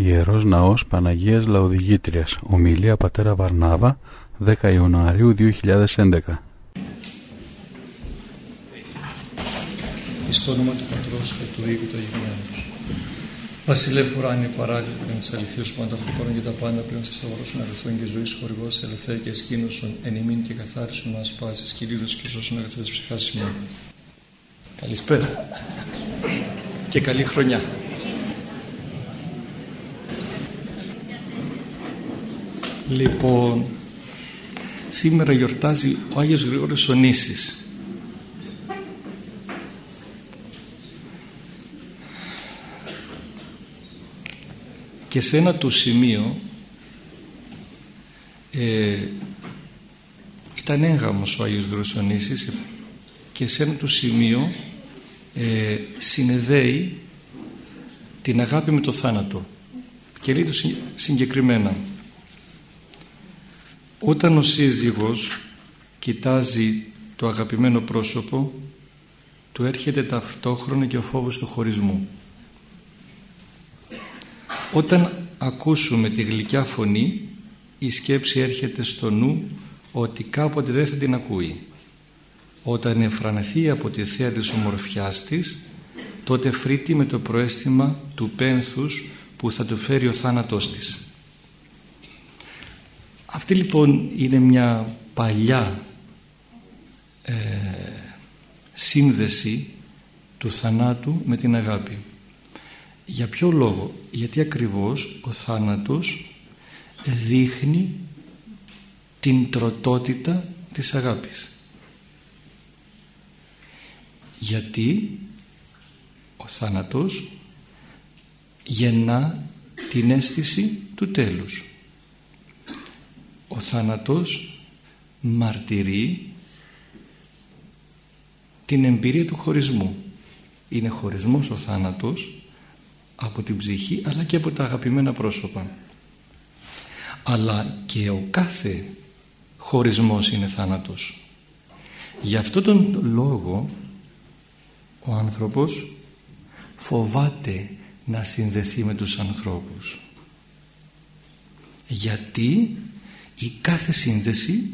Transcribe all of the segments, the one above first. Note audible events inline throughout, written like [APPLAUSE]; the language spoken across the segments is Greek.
Ιερός Ναός Παναγίας Λαοδηγήτριας Ομιλία Πατέρα Βαρνάβα 10 Ιανουαρίου 2011 Εις όνομα του Πατρός και του Υιού και του Αγίου Βασιλεύ ουράνιε παράλληλο πλέον της αληθείας πάντα αυτοκόρων και τα πάντα πλέον σε σταυρώσουν αγαθών και ζωής χορηγός ελευθέ και σκήνωσον εν ημίν και καθάρισον μας πάσης κυρίδος και σώσον αγαθές ψυχάς σημαίνει. Καλησπέρα και καλή χρονιά. Λοιπόν, σήμερα γιορτάζει ο Άγιος Γρηγόρης Ονήσης. Και σε ένα του σημείο ε, ήταν έγγαμος ο Άγιος Γρηγόρης Ονήσης και σε ένα του σημείο ε, συνεδέει την αγάπη με το θάνατο και λέει το συγκεκριμένα όταν ο σύζυγος κοιτάζει το αγαπημένο πρόσωπο του έρχεται ταυτόχρονα και ο φόβος του χωρισμού. Όταν ακούσουμε τη γλυκιά φωνή η σκέψη έρχεται στο νου ότι κάποτε δεν θα την ακούει. Όταν εφρανθεί από τη θέα της ομορφιάς της τότε φρύτει με το προέστημα του πένθους που θα του φέρει ο θάνατός της αυτή λοιπόν είναι μια παλιά ε, σύνδεση του θανάτου με την αγάπη. Για ποιο λόγο; Γιατί ακριβώς ο θάνατος δείχνει την τροτότητα της αγάπης. Γιατί ο θάνατος γεννά την αίσθηση του τέλους ο θάνατος μαρτυρεί την εμπειρία του χωρισμού. Είναι χωρισμός ο θάνατος από την ψυχή αλλά και από τα αγαπημένα πρόσωπα. Αλλά και ο κάθε χωρισμός είναι θάνατος. Γι' αυτό τον λόγο ο άνθρωπος φοβάται να συνδεθεί με τους ανθρώπους. Γιατί η κάθε σύνδεση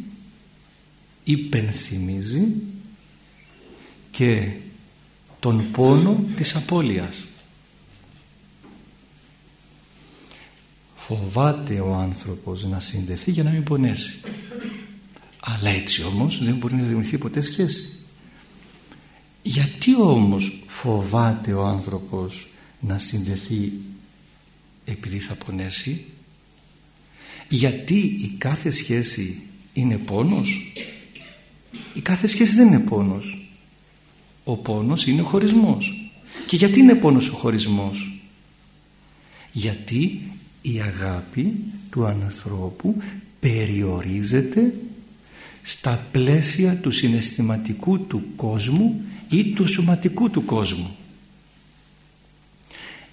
υπενθυμίζει και τον πόνο της απώλειας. Φοβάται ο άνθρωπος να συνδεθεί για να μην πονέσει. Αλλά έτσι όμως δεν μπορεί να δημιουργηθεί ποτέ σχέση. Γιατί όμως φοβάται ο άνθρωπος να συνδεθεί επειδή θα πονέσει; Γιατί η κάθε σχέση είναι πόνος; Η κάθε σχέση δεν είναι πόνος. Ο πόνος είναι ο χωρισμός. Και γιατί είναι πόνος ο χωρισμός; Γιατί η αγάπη του ανθρώπου περιορίζεται στα πλαίσια του συναισθηματικού του κόσμου ή του σωματικού του κόσμου.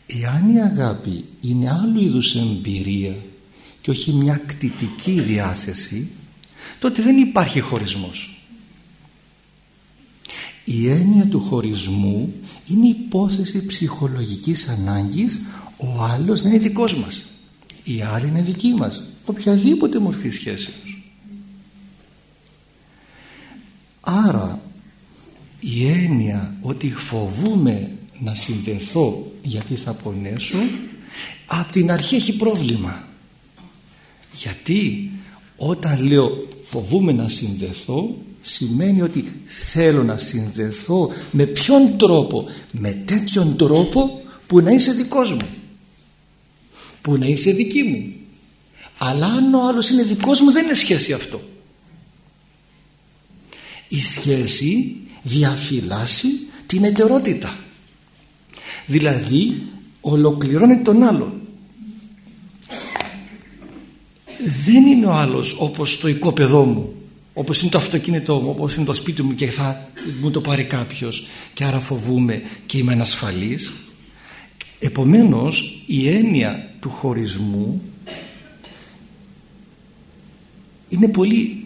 Εάν η αγάπη είναι άλλου είδους εμπειρία και όχι μια κτητική διάθεση τότε δεν υπάρχει χωρισμός. Η έννοια του χωρισμού είναι υπόθεση ψυχολογικής ανάγκης ο άλλος να είναι δικός μας. Η άλλη είναι δική μας οποιαδήποτε μορφή σχέσεως. Άρα η έννοια ότι φοβούμε να συνδεθώ γιατί θα πονέσω από την αρχή έχει πρόβλημα γιατί όταν λέω φοβούμαι να συνδεθώ σημαίνει ότι θέλω να συνδεθώ με ποιον τρόπο με τέτοιον τρόπο που να είσαι δικός μου που να είσαι δική μου. Αλλά αν ο άλλος είναι δικός μου δεν είναι σχέση αυτό. Η σχέση διαφυλάσσει την ετερότητα δηλαδή ολοκληρώνει τον άλλον δεν είναι ο άλλος όπως το οικόπεδό μου όπως είναι το αυτοκίνητό μου όπως είναι το σπίτι μου και θα μου το πάρει κάποιος. Και άρα φοβούμε και είμαι ανασφαλής. Επομένως η έννοια του χωρισμού είναι πολύ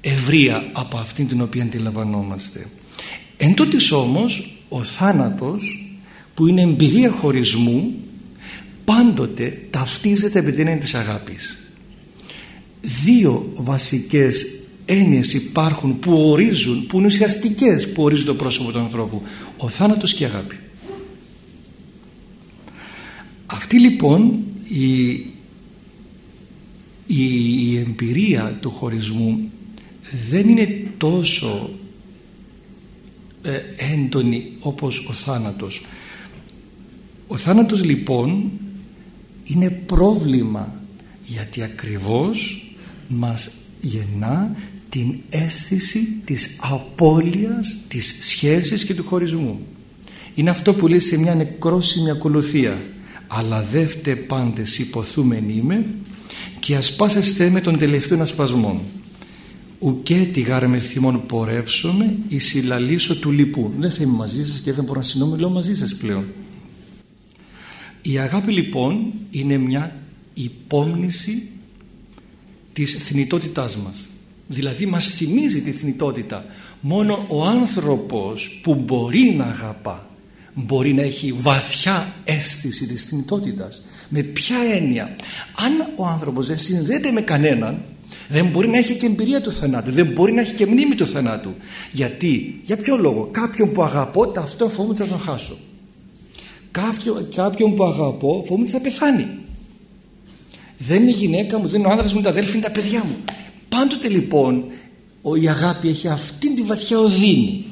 ευρεία από αυτήν την οποία αντιλαμβανόμαστε. Εν τούτης όμως ο θάνατος που είναι εμπειρία χωρισμού πάντοτε ταυτίζεται με την έννοια της αγάπης δύο βασικές έννοιες υπάρχουν που ορίζουν που είναι ουσιαστικές που ορίζουν το πρόσωπο του ανθρώπου. Ο θάνατος και η αγάπη. Αυτή λοιπόν η, η, εμπειρία του χωρισμού δεν είναι τόσο ε, έντονη όπως ο θάνατος. Ο θάνατος λοιπόν είναι πρόβλημα γιατί ακριβώς μας γεννά την αίσθηση της απώλειας της σχέσης και του χωρισμού. Είναι αυτό που λέει σε μια νεκρόσιμη ακολουθία. Αλλά δεύτε πάντες υποθούμενοι είμαι και ασπάσεστε με τον τελευταίο ασπασμό ουκέ τη γάρε θυμών πορεύσομαι η συλλαλήσω του λοιπού δεν θα είμαι μαζί σας και δεν μπορώ να συνομιλώ μαζί σας πλέον. Η αγάπη λοιπόν είναι μια υπόμνηση της θνητότητάς μας. Δηλαδή μας θυμίζει τη θνητότητα. Μόνο ο άνθρωπος που μπορεί να αγαπά μπορεί να έχει βαθιά αίσθηση της θνητότητας. Με ποια έννοια; Αν ο άνθρωπος δεν συνδέεται με κανέναν δεν μπορεί να έχει και εμπειρία του θανάτου δεν μπορεί να έχει και μνήμη του θανάτου. Γιατί, για ποιο λόγο; Κάποιον που αγαπώ αυτό φοβούμαι θα τον χάσω. Κάποιον, κάποιον που αγαπώ φοβούμαι θα πεθάνει δεν είναι η γυναίκα μου, δεν είναι ο άνδρας μου, είναι τα αδέλφια, είναι τα παιδιά μου. Πάντοτε λοιπόν η αγάπη έχει αυτήν τη βαθιά οδύνη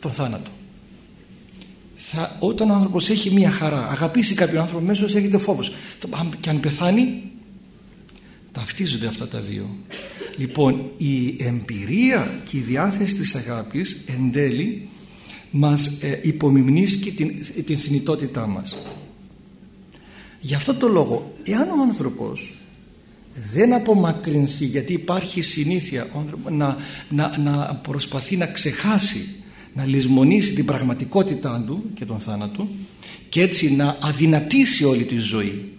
τον θάνατο. Θα, όταν ο άνθρωπος έχει μια χαρά αγαπήσει κάποιον άνθρωπο μέσα έχετε φόβος. Και αν πεθάνει ταυτίζονται αυτά τα δύο. Λοιπόν η εμπειρία και η διάθεση της αγάπης εν τέλει μας ε, υπομιμνίσκει την, την θνητότητά μας γι' αυτό το λόγο εάν ο άνθρωπος δεν απομακρυνθεί γιατί υπάρχει συνήθεια να, να, να προσπαθεί να ξεχάσει να λησμονήσει την πραγματικότητά του και τον θάνατο και έτσι να αδυνατήσει όλη τη ζωή.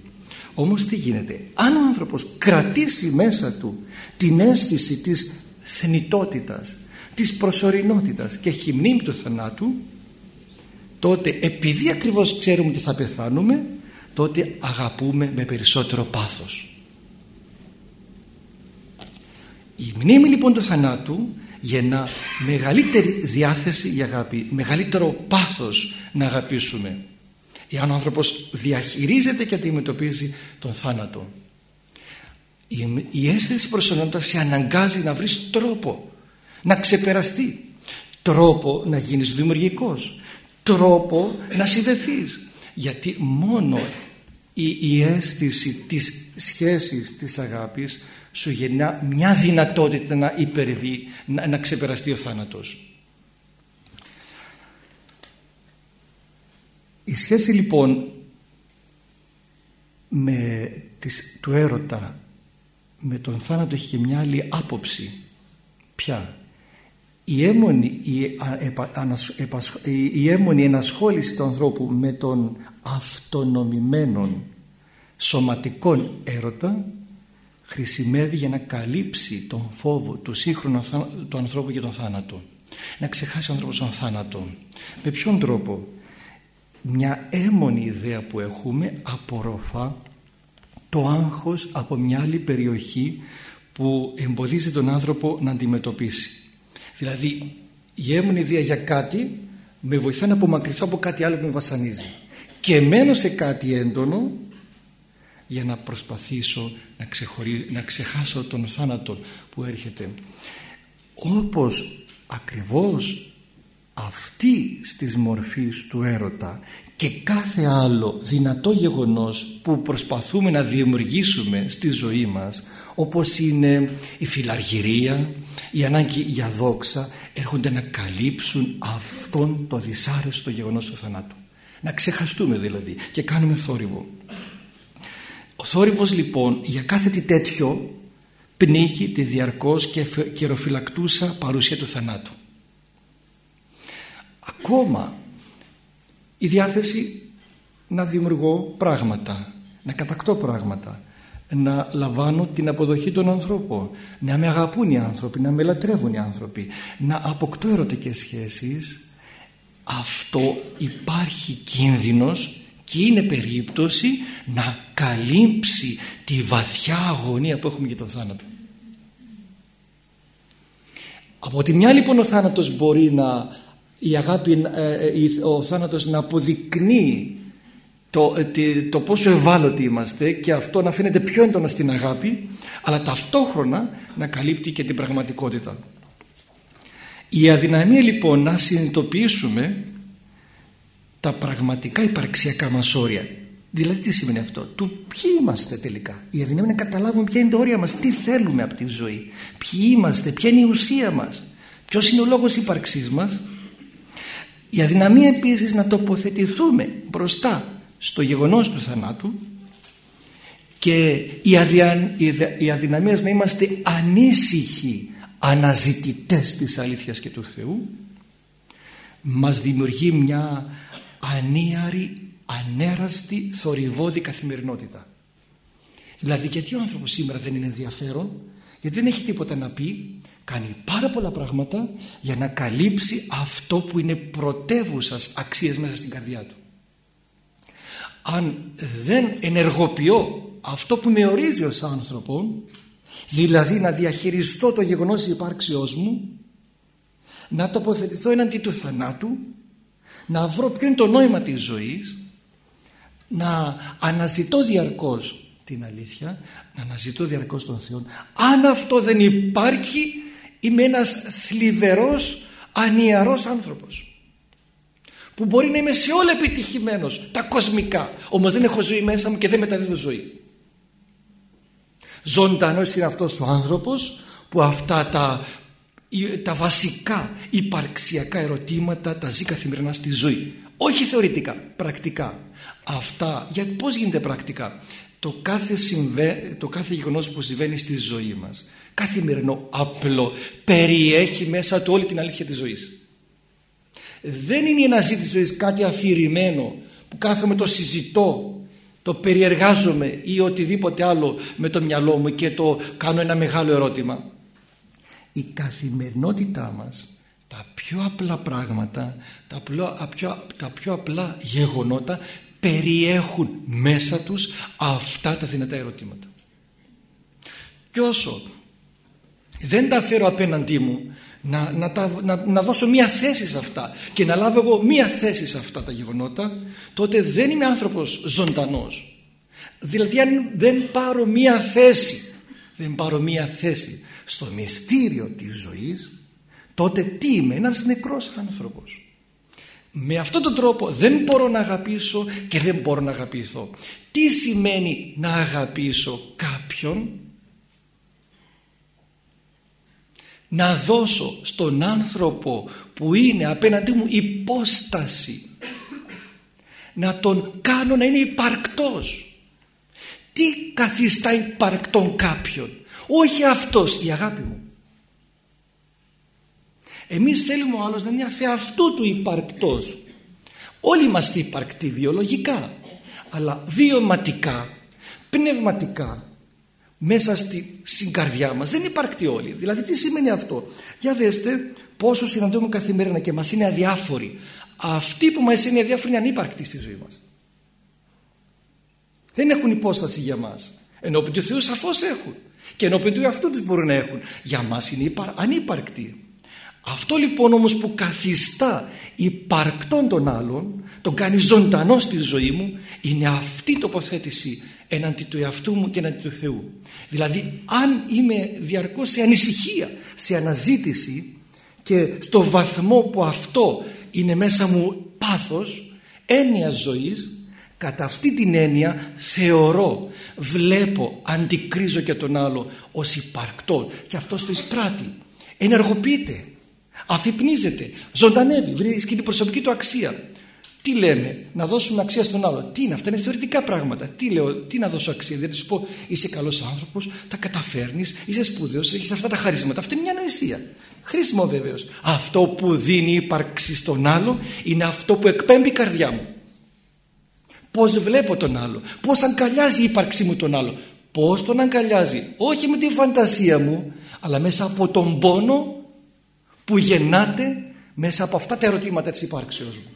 Όμως τι γίνεται; Αν ο άνθρωπος κρατήσει μέσα του την αίσθηση της θνητότητας της προσωρινότητας και έχει μνήμη του θανάτου τότε επειδή ακριβώς ξέρουμε ότι θα πεθάνουμε τότε αγαπούμε με περισσότερο πάθος. Η μνήμη λοιπόν του θανάτου γεννά μεγαλύτερη διάθεση για αγάπη μεγαλύτερο πάθος να αγαπήσουμε. Εάν ο άνθρωπος διαχειρίζεται και αντιμετωπίζει τον θάνατο η, η αίσθηση προσωπικότητας σε αναγκάζει να βρεις τρόπο να ξεπεραστεί τρόπο να γίνεις δημιουργικός τρόπο να συνδεθείς γιατί μόνο η, η αίσθηση της σχέσης της αγάπης σου γεννά μια δυνατότητα να υπερβεί, να, να ξεπεραστεί ο θάνατος. Η σχέση λοιπόν με της, του έρωτα με τον θάνατο έχει και μια άλλη άποψη. Ποια; Η έμονη, η, η έμονη ενασχόληση του ανθρώπου με τον αυτονομημένον σωματικών έρωτα χρησιμεύει για να καλύψει τον φόβο του σύγχρονου του ανθρώπου για τον θάνατο. Να ξεχάσει ο άνθρωπος τον θάνατο. Με ποιον τρόπο; Μια έμονη ιδέα που έχουμε απορροφά το άγχος από μια άλλη περιοχή που εμποδίζει τον άνθρωπο να αντιμετωπίσει. Δηλαδή η έμονη ιδέα για κάτι με βοηθάει να απομακρυνθώ από κάτι άλλο που με βασανίζει. Και μένω σε κάτι έντονο για να προσπαθήσω να, να ξεχάσω τον θάνατο που έρχεται όπως ακριβώς αυτή στις μορφής του έρωτα και κάθε άλλο δυνατό γεγονός που προσπαθούμε να δημιουργήσουμε στη ζωή μας όπως είναι η φιλαργυρία, η ανάγκη για δόξα έρχονται να καλύψουν αυτόν το δυσάρεστο γεγονός του θανάτου να ξεχαστούμε δηλαδή και κάνουμε θόρυβο ο θόρυβος λοιπόν για κάθε τι τέτοιο πνίγει τη διαρκώς και καιροφυλακτούσα παρουσία του θανάτου. Ακόμα η διάθεση να δημιουργώ πράγματα, να κατακτώ πράγματα, να λαμβάνω την αποδοχή των ανθρώπων, να με αγαπούν οι άνθρωποι, να με λατρεύουν οι άνθρωποι, να αποκτώ ερωτικές σχέσεις, αυτό υπάρχει κίνδυνος και είναι περίπτωση να καλύψει τη βαθιά αγωνία που έχουμε για τον θάνατο. Από τη μια λοιπόν ο θάνατος μπορεί να η αγάπη, ε, ε, ο θάνατος να αποδεικνύει το, ε, το πόσο ευάλωτοι είμαστε και αυτό να φαίνεται πιο έντονα στην αγάπη αλλά ταυτόχρονα να καλύπτει και την πραγματικότητα. Η αδυναμία λοιπόν να συνειδητοποιήσουμε τα πραγματικά υπαρξιακά μας όρια. Δηλαδή τι σημαίνει αυτό; Του ποιοι είμαστε τελικά; Η αδυναμία να καταλάβουμε ποια είναι τα όρια μας. Τι θέλουμε από τη ζωή. Ποιοι είμαστε. Ποια είναι η ουσία μας. Ποιος είναι ο λόγος ύπαρξής μας. Η αδυναμία επίσης να τοποθετηθούμε μπροστά στο γεγονός του θανάτου και η, αδια, η αδυναμία να είμαστε ανήσυχοι αναζητητές της αλήθειας και του Θεού μας δημιουργεί μια ανίαρη, ανέραστη, θορυβόδη καθημερινότητα. Δηλαδή γιατί ο άνθρωπος σήμερα δεν είναι ενδιαφέρον, γιατί δεν έχει τίποτα να πει, κάνει πάρα πολλά πράγματα για να καλύψει αυτό που είναι πρωτεύουσας αξίες μέσα στην καρδιά του. Αν δεν ενεργοποιώ αυτό που με ορίζει ως άνθρωπο, δηλαδή να διαχειριστώ το γεγονός της υπάρξεώς μου, να τοποθετηθώ έναντι του θανάτου να βρω ποιο είναι το νόημα της ζωής να αναζητώ διαρκώς την αλήθεια να αναζητώ διαρκώς τον Θεό αν αυτό δεν υπάρχει είμαι ένας θλιβερός ανιαρός άνθρωπος που μπορεί να είμαι σε όλα επιτυχημένος τα κοσμικά. Όμως δεν έχω ζωή μέσα μου και δεν μεταδίδω ζωή. Ζωντανός είναι αυτός ο άνθρωπος που αυτά τα τα βασικά υπαρξιακά ερωτήματα τα ζει καθημερινά στη ζωή. Όχι θεωρητικά, πρακτικά. Αυτά, γιατί πώς γίνεται πρακτικά; Το κάθε, συμβέ, το κάθε γεγονός που συμβαίνει στη ζωή μας καθημερινό, απλό περιέχει μέσα του όλη την αλήθεια της ζωής δεν είναι η αναζήτηση της ζωής κάτι αφηρημένο που κάθομαι το συζητώ το περιεργάζομαι ή οτιδήποτε άλλο με το μυαλό μου και το κάνω ένα μεγάλο ερώτημα. Η καθημερινότητά μας τα πιο απλά πράγματα τα πιο, τα πιο απλά γεγονότα περιέχουν μέσα τους αυτά τα δυνατά ερωτήματα. Και όσο δεν τα φέρω απέναντί μου να, να, τα, να, να δώσω μία θέση σε αυτά και να λάβω εγώ μία θέση σε αυτά τα γεγονότα τότε δεν είμαι άνθρωπος ζωντανός. Δηλαδή αν δεν πάρω μία θέση δεν πάρω μία θέση στο μυστήριο της ζωής τότε τι είμαι ένας νεκρός άνθρωπος. Με αυτόν τον τρόπο δεν μπορώ να αγαπήσω και δεν μπορώ να αγαπηθώ. Τι σημαίνει να αγαπήσω κάποιον; Να δώσω στον άνθρωπο που είναι απέναντί μου υπόσταση. Να τον κάνω να είναι υπαρκτός. Τι καθιστά υπαρκτόν κάποιον; Όχι αυτός η αγάπη μου. Εμείς θέλουμε ο άλλος να είναι αυτού του υπαρκτός. Όλοι είμαστε υπαρκτοί βιολογικά αλλά βιωματικά πνευματικά μέσα στη, στην καρδιά μας. Δεν υπαρκτοί όλοι δηλαδή τι σημαίνει αυτό; Για δέστε πόσο συναντούμε καθημερινά και μας είναι αδιάφοροι. Αυτοί που μας είναι αδιάφοροι είναι ανύπαρκτοι στη ζωή μας. Δεν έχουν υπόσταση για μας. Ενώ του Θεού σαφώς έχουν. Και ενώπιον του εαυτού τους μπορούν να έχουν. Για μας είναι υπα... ανύπαρκτοι. Αυτό λοιπόν όμως που καθιστά υπαρκτών των άλλων τον κάνει ζωντανό στη ζωή μου είναι αυτή η τοποθέτηση εναντί του εαυτού μου και εναντί του Θεού. Δηλαδή αν είμαι διαρκώς σε ανησυχία σε αναζήτηση και στο βαθμό που αυτό είναι μέσα μου πάθος έννοια ζωής Κατά αυτή την έννοια θεωρώ, βλέπω, αντικρίζω και τον άλλο ως υπαρκτό και αυτό το εισπράττει. Ενεργοποιείται, αφυπνίζεται, ζωντανεύει, βρίσκει την προσωπική του αξία. Τι λέμε, να δώσουμε αξία στον άλλο. Τι είναι, αυτά είναι θεωρητικά πράγματα. Τι λέω, τι να δώσω αξία. Δεν σου πω, είσαι καλός άνθρωπος, τα καταφέρνεις, είσαι σπουδαίος, έχεις αυτά τα χαρίσματα. Αυτή είναι μια νοησία. Χρήσιμο βεβαίως. Αυτό που δίνει ύπαρξη στον άλλο είναι αυτό που εκπέμπει η καρδιά μου πως βλέπω τον άλλο πως αγκαλιάζει η ύπαρξή μου τον άλλο πως τον αγκαλιάζει όχι με τη φαντασία μου αλλά μέσα από τον πόνο που γεννάται μέσα από αυτά τα ερωτήματα της υπάρξεως μου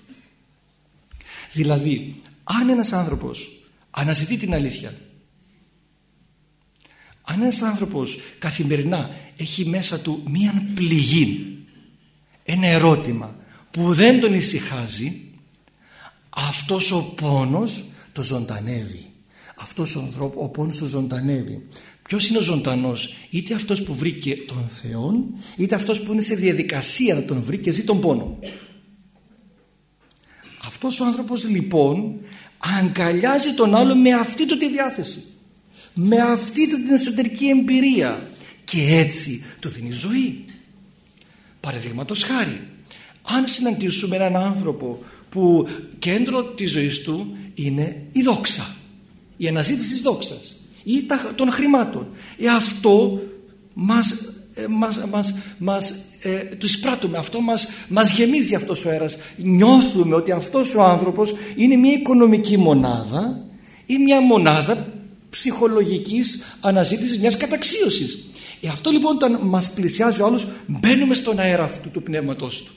δηλαδή αν ένας άνθρωπος αναζητεί την αλήθεια αν ένας άνθρωπος καθημερινά έχει μέσα του μία πληγή ένα ερώτημα που δεν τον ησυχάζει αυτός ο πόνος το ζωντανεύει. Αυτός ο, ο πόνος το ζωντανεύει. Ποιος είναι ο ζωντανός; Είτε αυτός που βρήκε τον Θεό είτε αυτός που είναι σε διαδικασία να τον βρει και ζει τον πόνο αυτός ο άνθρωπος λοιπόν αγκαλιάζει τον άλλο με αυτή του τη διάθεση με αυτή του την εσωτερική εμπειρία και έτσι του δίνει ζωή. Παραδείγματος χάρη αν συναντήσουμε έναν άνθρωπο που κέντρο της ζωής του είναι η δόξα η αναζήτηση της δόξας ή των χρημάτων ε, αυτό μας, ε, μας, μας, μας ε, το εισπράττουμε αυτό μας, μας γεμίζει αυτός ο αέρας. Νιώθουμε ότι αυτός ο άνθρωπος είναι μια οικονομική μονάδα ή μια μονάδα ψυχολογικής αναζήτησης μιας καταξίωσης. Ε, αυτό λοιπόν όταν μας πλησιάζει ο άλλος μπαίνουμε στον αέρα αυτού του πνεύματός του.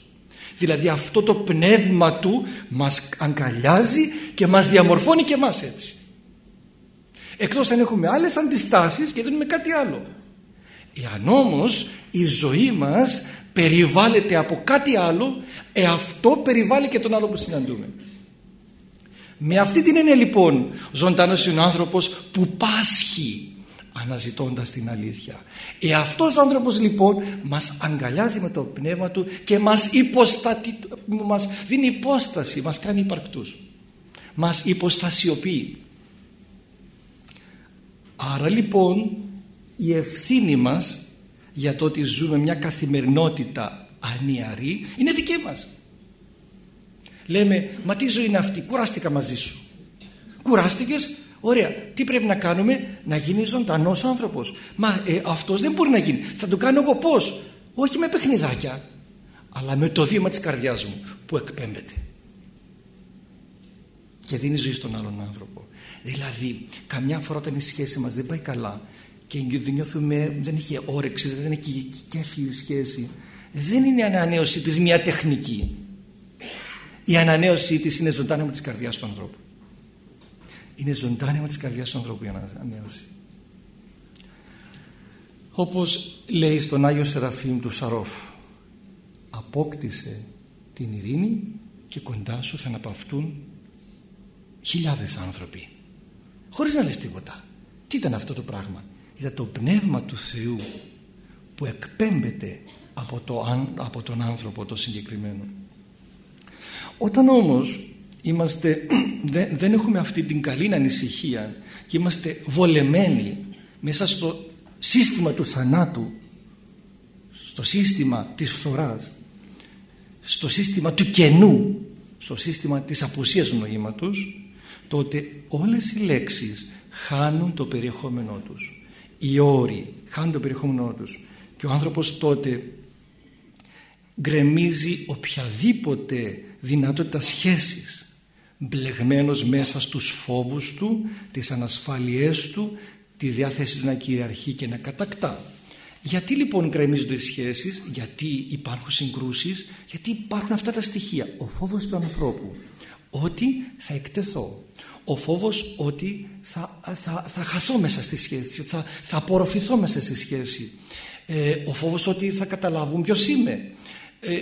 Δηλαδή αυτό το πνεύμα του μας αγκαλιάζει και μας διαμορφώνει και εμάς έτσι. Εκτός αν έχουμε άλλες αντιστάσεις και δίνουμε κάτι άλλο εάν όμως η ζωή μας περιβάλλεται από κάτι άλλο ε, αυτό περιβάλλει και τον άλλο που συναντούμε με αυτή την έννοια λοιπόν ζωντανός είναι ο άνθρωπος που πάσχει αναζητώντας την αλήθεια. Ε, αυτός ο άνθρωπος λοιπόν μας αγκαλιάζει με το πνεύμα του και μας, υποστατη... μας δίνει υπόσταση, μας κάνει υπαρκτούς. Μας υποστασιοποιεί. Άρα λοιπόν η ευθύνη μας για το ότι ζούμε μια καθημερινότητα ανιαρή είναι δική μας. Λέμε, μα τι ζωή είναι αυτή, κουράστηκα μαζί σου. Κουράστηκες, ωραία. Τι πρέπει να κάνουμε, να γίνει ζωντανός άνθρωπος. Μα ε, αυτός δεν μπορεί να γίνει. Θα το κάνω εγώ πώς; Όχι με παιχνιδάκια, αλλά με το βήμα της καρδιάς μου που εκπέμπεται. Και δίνει ζωή στον άλλον άνθρωπο. Δηλαδή, καμιά φορά όταν η σχέση μας δεν πάει καλά και δεν νιώθουμε, δεν έχει όρεξη, δεν έχει κέφι η σχέση, δεν είναι ανανέωση της μια τεχνική. Η ανανέωσή της είναι ζωντάνεμα της καρδιάς του ανθρώπου. Είναι ζωντάνεμα της καρδιάς του ανθρώπου η ανανέωση. Όπως λέει στον Άγιο Σεραφείμ του Σαρόφ απόκτησε την ειρήνη και κοντά σου θα αναπαυτούν χιλιάδες άνθρωποι χωρίς να λες τίποτα. Τι ήταν αυτό το πράγμα; Ήταν το πνεύμα του Θεού που εκπέμπεται από, το, από τον άνθρωπο το συγκεκριμένο. Όταν όμως είμαστε, [CLEARS THROAT] δεν, έχουμε αυτή την καλή ανησυχία και είμαστε βολεμένοι μέσα στο σύστημα του θανάτου στο σύστημα της φθοράς στο σύστημα του κενού στο σύστημα της απουσίας νοήματος τότε όλες οι λέξεις χάνουν το περιεχόμενό τους οι όροι χάνουν το περιεχόμενό τους και ο άνθρωπος τότε γκρεμίζει οποιαδήποτε δυνατότητα σχέσης μπλεγμένος μέσα στους φόβους του, τις ανασφάλειές του, τη διάθεση του να κυριαρχεί και να κατακτά. Γιατί λοιπόν γκρεμίζονται οι σχέσεις, γιατί υπάρχουν συγκρούσεις, γιατί υπάρχουν αυτά τα στοιχεία. Ο φόβος του ανθρώπου ότι θα εκτεθώ. Ο φόβος ότι θα, θα, θα χαθώ μέσα στη σχέση, θα, θα απορροφηθώ μέσα στη σχέση. Ε, ο φόβος ότι θα καταλάβουν ποιος είμαι ε, ε,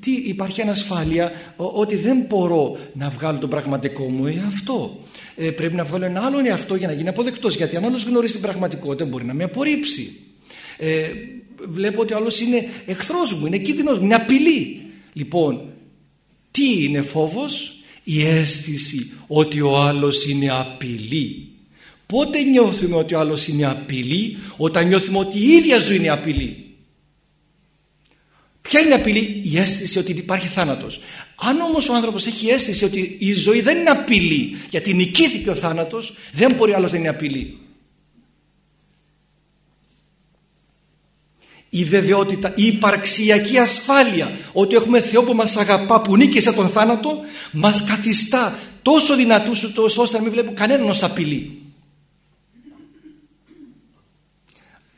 τι, υπάρχει ανασφάλεια ότι δεν μπορώ να βγάλω τον πραγματικό μου εαυτό. Ε, πρέπει να βγάλω ένα άλλο εαυτό για να γίνει αποδεκτός γιατί αν άλλος γνωρίζει την πραγματικότητα μπορεί να με απορρίψει. Ε, βλέπω ότι ο άλλος είναι εχθρός μου, είναι κίνδυνος μου, είναι απειλή. Λοιπόν, τι είναι φόβος; Η αίσθηση ότι ο άλλος είναι απειλή. Πότε νιώθουμε ότι ο άλλος είναι απειλή; Όταν νιώθουμε ότι η ίδια ζωή είναι απειλή. Ποια είναι η απειλή, η αίσθηση ότι υπάρχει θάνατος. Αν όμως ο άνθρωπος έχει αίσθηση ότι η ζωή δεν είναι απειλή γιατί νικήθηκε ο θάνατος, δεν μπορεί άλλος να είναι απειλή. Η βεβαιότητα, η υπαρξιακή ασφάλεια ότι έχουμε Θεό που μας αγαπά, που νίκησε τον θάνατο, μας καθιστά τόσο δυνατούς ώστε να μην βλέπουμε κανέναν ως απειλή.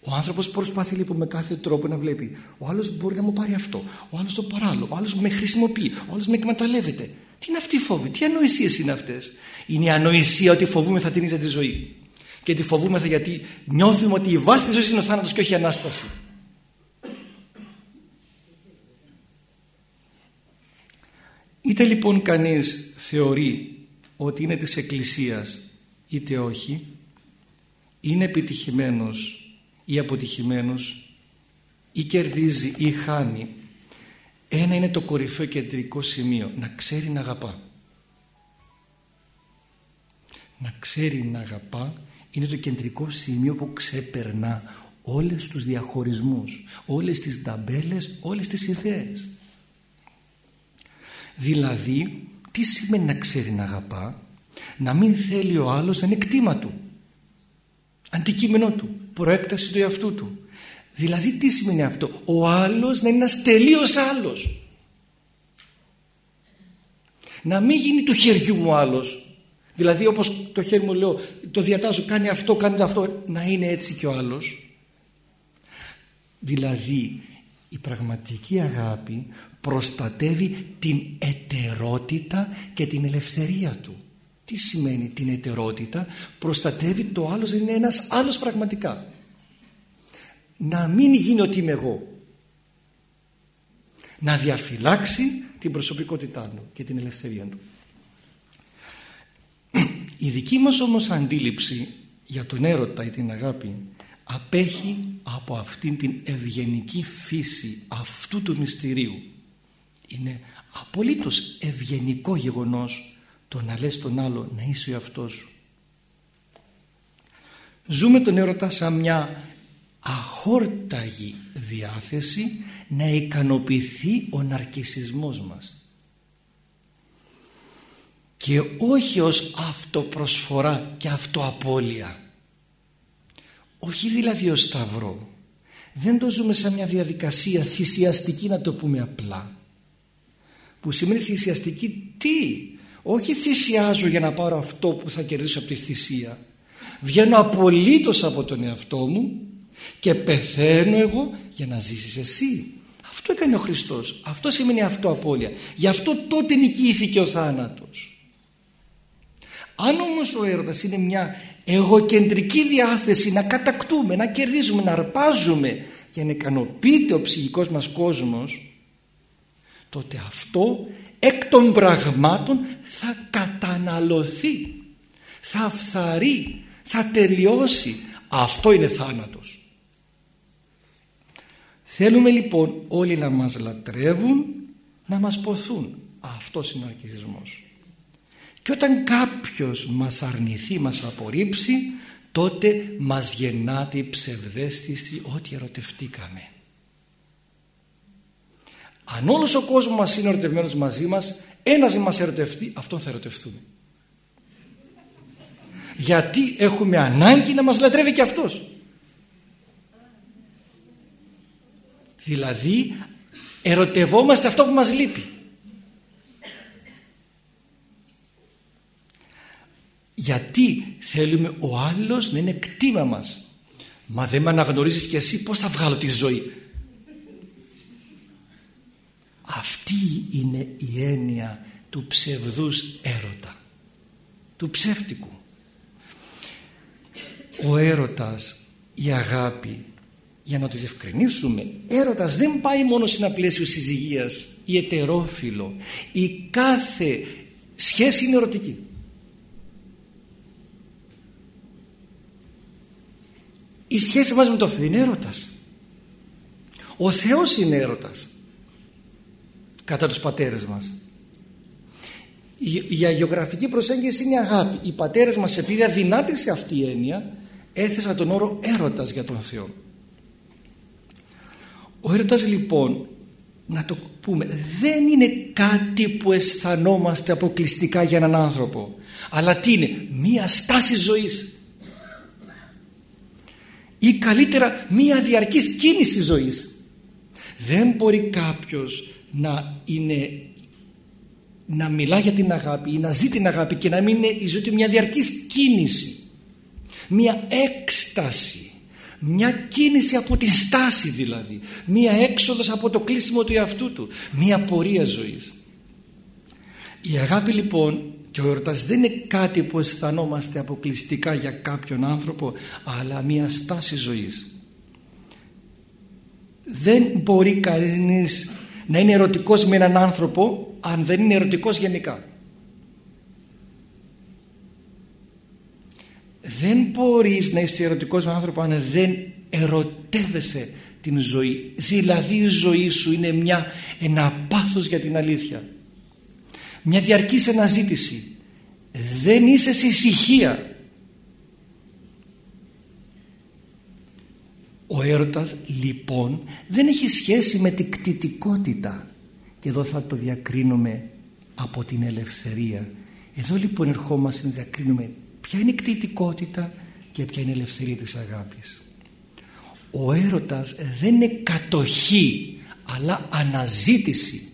Ο άνθρωπος προσπαθεί λοιπόν με κάθε τρόπο να βλέπει. Ο άλλος μπορεί να μου πάρει αυτό. Ο άλλος το παράλληλο. Ο άλλος με χρησιμοποιεί. Ο άλλος με εκμεταλλεύεται. Τι είναι αυτή η φόβη, τι ανοησίες είναι αυτές; Είναι η ανοησία ότι φοβούμεθα την ίδια τη ζωή. Και τη φοβούμεθα γιατί νιώθουμε ότι η βάση της ζωής είναι ο θάνατος και όχι η Ανάσταση. Είτε λοιπόν κανείς θεωρεί ότι είναι της Εκκλησίας είτε όχι, είναι επιτυχημένος ή αποτυχημένος ή κερδίζει ή χάνει ένα είναι το κορυφαίο κεντρικό σημείο. Να ξέρει να αγαπά. Να ξέρει να αγαπά είναι το κεντρικό σημείο που ξεπερνά όλες τους διαχωρισμούς όλες τις ταμπέλες όλες τις ιδέες δηλαδή τι σημαίνει να ξέρει να αγαπά να μην θέλει ο άλλος να είναι κτήμα του αντικείμενό του προέκταση του εαυτού του. Δηλαδή τι σημαίνει αυτό; Ο άλλος να είναι ένας τελείως άλλος. Να μην γίνει του χεριού μου άλλος. Δηλαδή όπως το χέρι μου λέω το διατάζω κάνει αυτό κάνει αυτό να είναι έτσι και ο άλλος. Δηλαδή η πραγματική αγάπη προστατεύει την ετερότητα και την ελευθερία του. Τι σημαίνει την ετερότητα; Προστατεύει το άλλος δεν είναι ένας άλλος πραγματικά. Να μην γίνει ότι είμαι εγώ. Να διαφυλάξει την προσωπικότητά του και την ελευθερία του. Η δική μας όμως αντίληψη για τον έρωτα ή την αγάπη απέχει από αυτήν την ευγενική φύση αυτού του μυστηρίου είναι απολύτως ευγενικό γεγονός το να λες τον άλλο να είσαι ο εαυτός σου. Ζούμε τον έρωτα σαν μια αχόρταγη διάθεση να ικανοποιηθεί ο ναρκισισμός μας. Και όχι ως αυτοπροσφορά και αυτοαπώλεια. Όχι δηλαδή ως σταυρό. Δεν το ζούμε σαν μια διαδικασία θυσιαστική να το πούμε απλά που σημαίνει θυσιαστική τι; Όχι θυσιάζω για να πάρω αυτό που θα κερδίσω από τη θυσία. Βγαίνω απολύτως από τον εαυτό μου και πεθαίνω εγώ για να ζήσεις εσύ. Αυτό έκανε ο Χριστός. Αυτό σημαίνει αυτό απώλεια γι' αυτό τότε νικήθηκε ο θάνατος. Αν όμως ο έρωτας είναι μια εγωκεντρική διάθεση να κατακτούμε, να κερδίζουμε, να αρπάζουμε και να ικανοποιείται ο ψυχικός μας κόσμος τότε αυτό εκ των πραγμάτων θα καταναλωθεί θα φθαρεί θα τελειώσει. Αυτό είναι θάνατος. Θέλουμε λοιπόν όλοι να μας λατρεύουν να μας ποθούν. Αυτός είναι ο αρκισισμός και όταν κάποιος μας αρνηθεί μας απορρίψει τότε μας γεννάται η ψευδέστηση ότι ερωτευτήκαμε αν όλος ο κόσμος μας είναι ερωτευμένος μαζί μας ένας μας ερωτευτεί αυτόν θα ερωτευτούμε. Γιατί έχουμε ανάγκη να μας λατρεύει και αυτός. Δηλαδή ερωτευόμαστε αυτό που μας λείπει. Γιατί θέλουμε ο άλλος να είναι κτήμα μας. Μα δεν με αναγνωρίζεις και εσύ πως θα βγάλω τη ζωή; Αυτή είναι η έννοια του ψευδούς έρωτα του ψεύτικου. Ο έρωτας η αγάπη για να το διευκρινίσουμε έρωτας δεν πάει μόνο σε ένα πλαίσιο συζυγίας ή ετερόφιλο η κάθε σχέση είναι ερωτική. Η σχέση μας με το Θεό είναι έρωτας. Ο Θεός είναι έρωτας κατά τους πατέρες μας. Η, η αγιογραφική προσέγγιση είναι αγάπη. Οι πατέρες μας επειδή αδυνάτησε αυτή η έννοια έθεσαν τον όρο έρωτας για τον Θεό. Ο έρωτας λοιπόν να το πούμε δεν είναι κάτι που αισθανόμαστε αποκλειστικά για έναν άνθρωπο αλλά τι είναι μία στάση ζωής. Ή καλύτερα μία διαρκής κίνηση ζωής. Δεν μπορεί κάποιος να είναι να μιλά για την αγάπη ή να ζει την αγάπη και να μην είναι η ζωή του μια διαρκής κίνηση μια έκσταση μια κίνηση από τη στάση δηλαδή μια έξοδος από το κλείσιμο του εαυτού του μια πορεία ζωής Η αγάπη λοιπόν και ο έρωτας δεν είναι κάτι που αισθανόμαστε αποκλειστικά για κάποιον άνθρωπο αλλά μια στάση ζωής. Δεν μπορεί κανείς να είναι ερωτικός με έναν άνθρωπο αν δεν είναι ερωτικός γενικά. Δεν μπορείς να είσαι ερωτικός με άνθρωπο αν δεν ερωτεύεσαι την ζωή. Δηλαδή η ζωή σου είναι μια, ένα πάθος για την αλήθεια. Μια διαρκής αναζήτηση. Δεν είσαι σε ησυχία. Ο έρωτας λοιπόν δεν έχει σχέση με την κτητικότητα και εδώ θα το διακρίνουμε από την ελευθερία. Εδώ λοιπόν ερχόμαστε να διακρίνουμε ποια είναι η κτητικότητα και ποια είναι η ελευθερία της αγάπης. Ο έρωτας δεν είναι κατοχή αλλά αναζήτηση.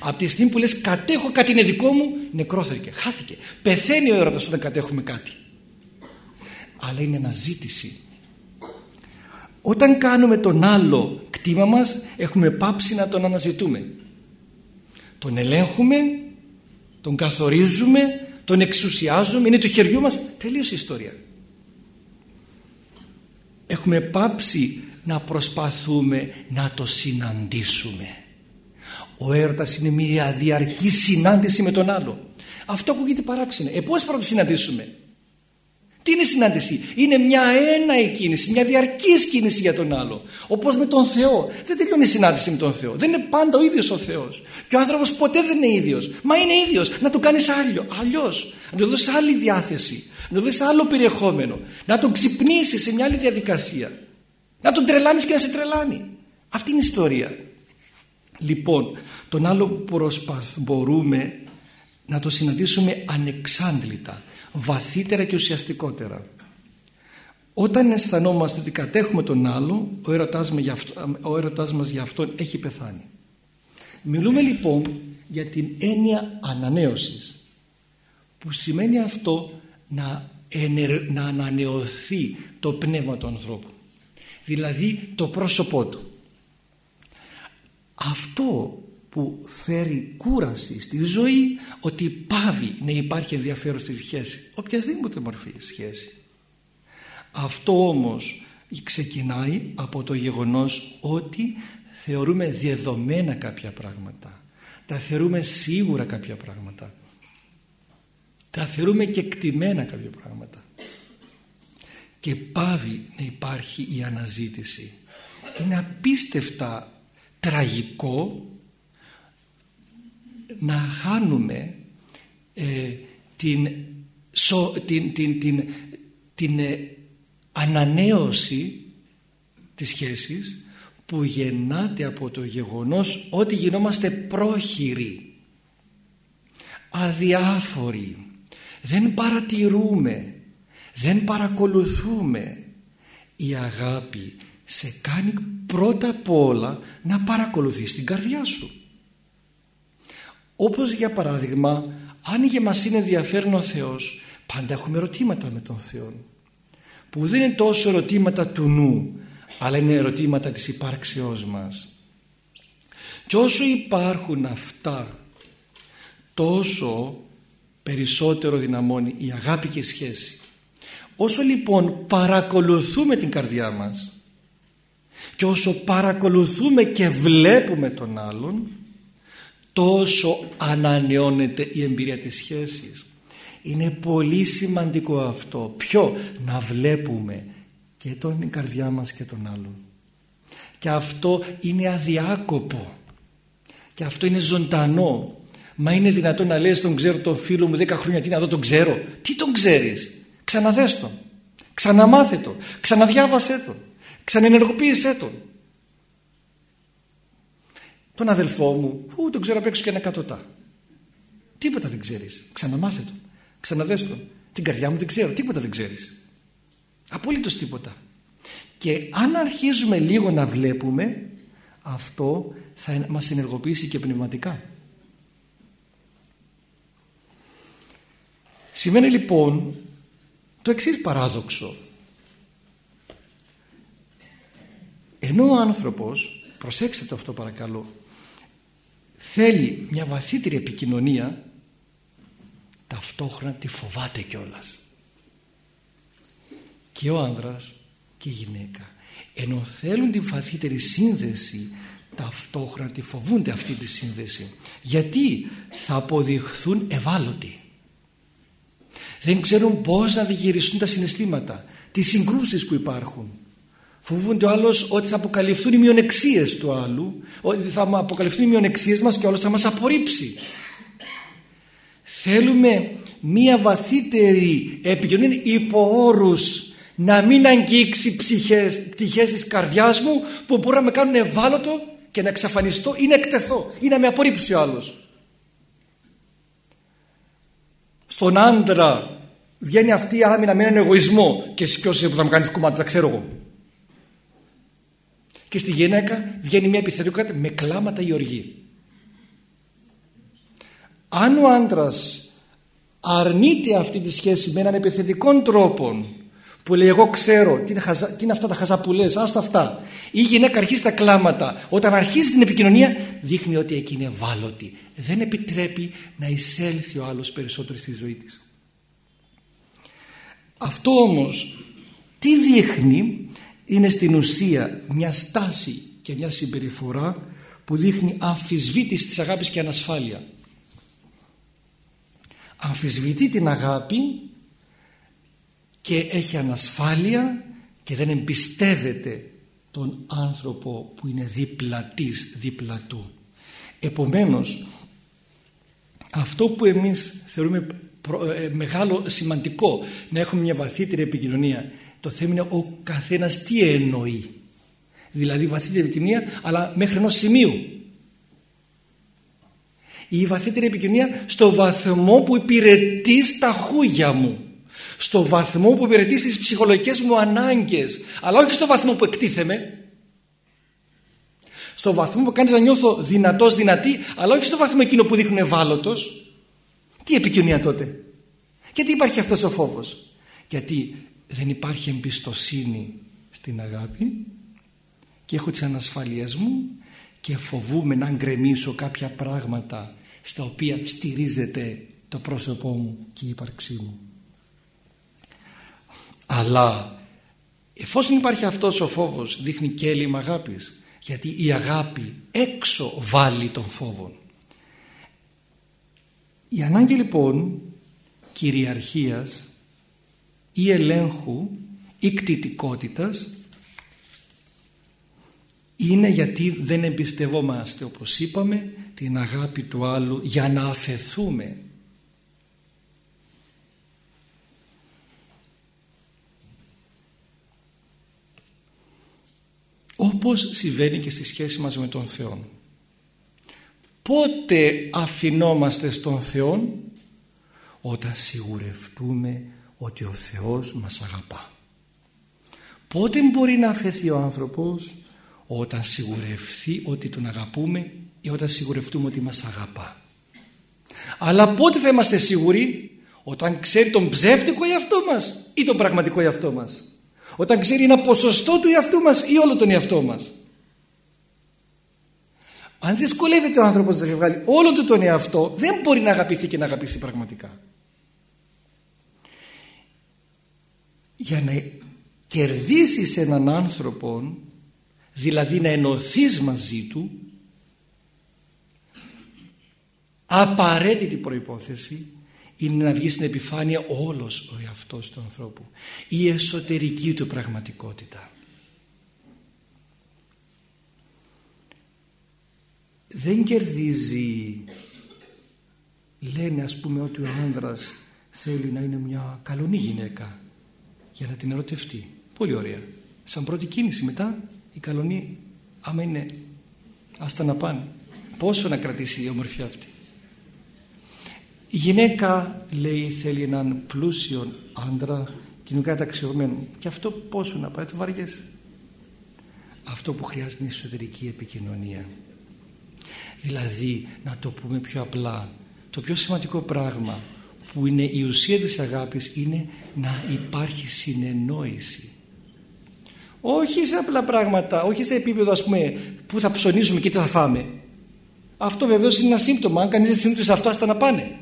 Από τη στιγμή που λες κατέχω κάτι είναι δικό μου νεκρώθηκε, χάθηκε. Πεθαίνει ο έρωτας όταν κατέχουμε κάτι. Αλλά είναι αναζήτηση. Όταν κάνουμε τον άλλο κτήμα μας έχουμε πάψει να τον αναζητούμε. Τον ελέγχουμε, τον καθορίζουμε, τον εξουσιάζουμε, είναι του χεριού μας. Τελείωσε η ιστορία. Έχουμε πάψει να προσπαθούμε να το συναντήσουμε. Ο έρωτας είναι μια διαρκή συνάντηση με τον άλλο. Αυτό ακούγεται παράξενο. Ε, πώς θα το συναντήσουμε; Τι είναι η συνάντηση; Είναι μια ένα κίνηση, μια διαρκής κίνηση για τον άλλο. Όπως με τον Θεό. Δεν τελειώνει η συνάντηση με τον Θεό. Δεν είναι πάντα ο ίδιος ο Θεός. Και ο άνθρωπος ποτέ δεν είναι ίδιος. Μα είναι ίδιος. Να το κάνεις άλλο, αλλιώς. Να του δώσεις άλλη διάθεση. Να του δώσεις άλλο περιεχόμενο. Να τον ξυπνήσεις σε μια άλλη διαδικασία. Να τον τρελάνεις και να σε τρελάνει. Αυτή είναι η ιστορία. Λοιπόν, τον άλλο προσπαθ, μπορούμε να το συναντήσουμε ανεξάντλητα βαθύτερα και ουσιαστικότερα. Όταν αισθανόμαστε ότι κατέχουμε τον άλλο, ο έρωτάς, μας για αυτό, ο έρωτάς μας για αυτόν έχει πεθάνει. Μιλούμε λοιπόν για την έννοια ανανέωσης, που σημαίνει αυτό να, να ανανεωθεί το πνεύμα του ανθρώπου, δηλαδή το πρόσωπό του. Αυτό που φέρει κούραση στη ζωή ότι πάβει να υπάρχει ενδιαφέρον στη σχέση. Οποιασδήποτε μορφή σχέση. Αυτό όμως ξεκινάει από το γεγονός ότι θεωρούμε δεδομένα κάποια πράγματα. Τα θεωρούμε σίγουρα κάποια πράγματα. Τα θεωρούμε και εκτιμένα κάποια πράγματα. Και πάβει να υπάρχει η αναζήτηση. Είναι απίστευτα τραγικό να χάνουμε ε, την, την, την, την, την ε, ανανέωση της σχέσης που γεννάται από το γεγονός ότι γινόμαστε πρόχειροι αδιάφοροι δεν παρατηρούμε δεν παρακολουθούμε. Η αγάπη σε κάνει πρώτα απ' όλα να παρακολουθείς την καρδιά σου όπως για παράδειγμα αν για μας είναι ενδιαφέρον ο Θεός πάντα έχουμε ερωτήματα με τον Θεό που δεν είναι τόσο ερωτήματα του νου αλλά είναι ερωτήματα της υπάρξεώς μας. Και όσο υπάρχουν αυτά τόσο περισσότερο δυναμώνει η αγάπη και η σχέση. Όσο λοιπόν παρακολουθούμε την καρδιά μας και όσο παρακολουθούμε και βλέπουμε τον άλλον τόσο ανανεώνεται η εμπειρία της σχέσης. Είναι πολύ σημαντικό αυτό. Ποιο; Να βλέπουμε και τον καρδιά μας και τον άλλον. Και αυτό είναι αδιάκοπο. Και αυτό είναι ζωντανό. Μα είναι δυνατόν να λες τον ξέρω τον φίλο μου 10 χρόνια τι να δω τον ξέρω τι τον ξέρεις; Ξαναδες τον. Ξαναμάθε τον. Ξαναδιάβασέ τον. Ξανενεργοποίησέ τον τον αδελφό μου που τον ξέρω απ' έξω και ένα κατωτά τίποτα δεν ξέρεις. Ξαναμάθε τον. Ξαναδες τον. Την καρδιά μου δεν ξέρω. Τίποτα δεν ξέρεις. Απολύτως τίποτα. Και αν αρχίζουμε λίγο να βλέπουμε αυτό θα μας ενεργοποιήσει και πνευματικά. Σημαίνει λοιπόν το εξής παράδοξο. Ενώ ο άνθρωπος προσέξτε το αυτό παρακαλώ θέλει μια βαθύτερη επικοινωνία ταυτόχρονα τη φοβάται κιόλας. Και ο άνδρας και η γυναίκα. Ενώ θέλουν την βαθύτερη σύνδεση ταυτόχρονα τη φοβούνται αυτή τη σύνδεση. Γιατί θα αποδειχθούν ευάλωτοι. Δεν ξέρουν πως να διαχειριστούν τα συναισθήματα τις συγκρούσεις που υπάρχουν φοβούνται ο άλλος ότι θα αποκαλυφθούν οι μειονεξίες του άλλου ότι θα αποκαλυφθούν οι μειονεξίες μας και ο άλλος θα μας απορρίψει θέλουμε μία βαθύτερη επικοινωνία υπό όρους να μην αγγίξει ψυχές, πτυχές της καρδιάς μου που μπορεί να με κάνουν ευάλωτο και να εξαφανιστώ ή να εκτεθώ ή να με απορρίψει ο άλλος. Στον άντρα βγαίνει αυτή η άμυνα με έναν εγωισμό και εσύ ποιος είσαι που θα μου κάνεις κομμάτι, τα ξέρω εγώ. Και στη γυναίκα βγαίνει μια επιθετικότητα με κλάματα ή οργή. Αν ο άντρας αρνείται αυτή τη σχέση με έναν επιθετικό τρόπο που λέει εγώ ξέρω τι είναι, χαζα, τι είναι αυτά τα χαζά που λες, άστα αυτά ή η γυναίκα αρχίζει τα κλάματα. Όταν αρχίζει την επικοινωνία δείχνει ότι εκείνη είναι ευάλωτη. Δεν επιτρέπει να εισέλθει ο άλλος περισσότερο στη ζωή της. Αυτό όμως τι δείχνει; Είναι στην ουσία μια στάση και μια συμπεριφορά που δείχνει αμφισβήτηση της αγάπης και ανασφάλεια αμφισβητεί την αγάπη και έχει ανασφάλεια και δεν εμπιστεύεται τον άνθρωπο που είναι δίπλα της, δίπλα του. Επομένως, αυτό που εμείς θεωρούμε ε, μεγάλο σημαντικό να έχουμε μια βαθύτερη επικοινωνία το θέμα είναι ο καθένας τι εννοεί. Δηλαδή βαθύτερη επικοινωνία αλλά μέχρι ενός σημείου. Η βαθύτερη επικοινωνία στο βαθμό που υπηρετείς στα χούγια μου. Στο βαθμό που υπηρετείς στις ψυχολογικές μου ανάγκες. Αλλά όχι στο βαθμό που εκτίθεμαι. Στο βαθμό που κάνεις να νιώθω δυνατός δυνατή αλλά όχι στο βαθμό εκείνο που δείχνει ευάλωτος. Τι επικοινωνία τότε. Γιατί υπάρχει αυτός ο φόβος. Γιατί δεν υπάρχει εμπιστοσύνη στην αγάπη και έχω τις ανασφαλίες μου και φοβούμαι να γκρεμίσω κάποια πράγματα στα οποία στηρίζεται το πρόσωπό μου και η ύπαρξή μου. Αλλά εφόσον υπάρχει αυτός ο φόβος δείχνει και έλλειμμα αγάπης γιατί η αγάπη έξω βάλει τον φόβο η ανάγκη λοιπόν κυριαρχίας ή ελέγχου ή κτητικότητας είναι γιατί δεν εμπιστευόμαστε όπως είπαμε την αγάπη του άλλου για να αφαιθούμε. Όπως συμβαίνει και στη σχέση μας με τον Θεό. Πότε αφινόμαστε στον Θεό; Όταν σιγουρευτούμε ότι ο Θεός μας αγαπά. Πότε μπορεί να αφαιθεί ο άνθρωπος; Όταν σιγουρευτεί ότι τον αγαπούμε ή όταν σιγουρευτούμε ότι μας αγαπά. Αλλά πότε θα είμαστε σίγουροι; Όταν ξέρει τον ψεύτικο εαυτό μας ή τον πραγματικό εαυτό μας. Όταν ξέρει ένα ποσοστό του εαυτού μας ή όλο τον εαυτό μας. Αν δυσκολεύεται ο άνθρωπος να βγάλει όλο του τον εαυτό δεν μπορεί να αγαπηθεί και να αγαπήσει πραγματικά για να κερδίσεις έναν άνθρωπο δηλαδή να ενωθείς μαζί του απαραίτητη προϋπόθεση είναι να βγει στην επιφάνεια όλος ο εαυτός του ανθρώπου. Η εσωτερική του πραγματικότητα. Δεν κερδίζει λένε ας πούμε ότι ο άνδρας θέλει να είναι μια καλονή γυναίκα για να την ερωτευτεί πολύ ωραία. Σαν πρώτη κίνηση μετά η καλονή άμα είναι άστα να πάνε. Πόσο να κρατήσει η ομορφιά αυτή; Η γυναίκα λέει θέλει έναν πλούσιο άντρα κοινωνικά ταξιωμένο. Και αυτό πόσο να πάει το βαριές αυτό που χρειάζεται είναι εσωτερική επικοινωνία. Δηλαδή να το πούμε πιο απλά το πιο σημαντικό πράγμα που είναι η ουσία της αγάπης είναι να υπάρχει συνεννόηση. Όχι σε απλά πράγματα όχι σε επίπεδο ας πούμε που θα ψωνίσουμε και τι θα φάμε. Αυτό βεβαίως είναι ένα σύμπτωμα. Αν κανείς δεν σε αυτό άστα να πάνε.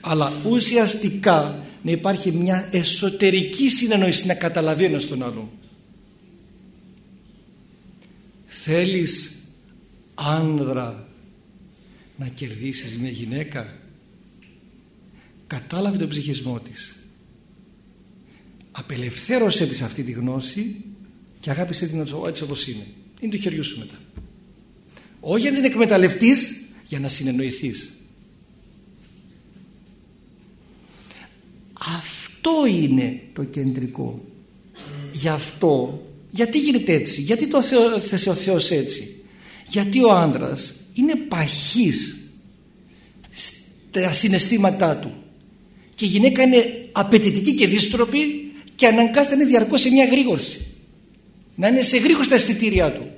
Αλλά ουσιαστικά να υπάρχει μια εσωτερική συνεννόηση να καταλαβαίνει ένας τον άλλο θέλεις άνδρα να κερδίσεις μια γυναίκα; Κατάλαβε τον ψυχισμό της. Απελευθέρωσε της αυτή τη γνώση και αγάπησε την έτσι όπως είναι. Είναι του χεριού σου μετά. Όχι για την εκμεταλλευτείς για να συνεννοηθείς. Αυτό είναι το κεντρικό. Γι' αυτό γιατί γίνεται έτσι γιατί το θέσε ο Θεός έτσι; Γιατί ο άνδρας είναι παχής στα συναισθήματά του και η γυναίκα είναι απαιτητική και δίστροπη και αναγκάζεται να είναι διαρκώς σε μια γρήγορση. Να είναι σε γρήγορη στα αισθητήριά του.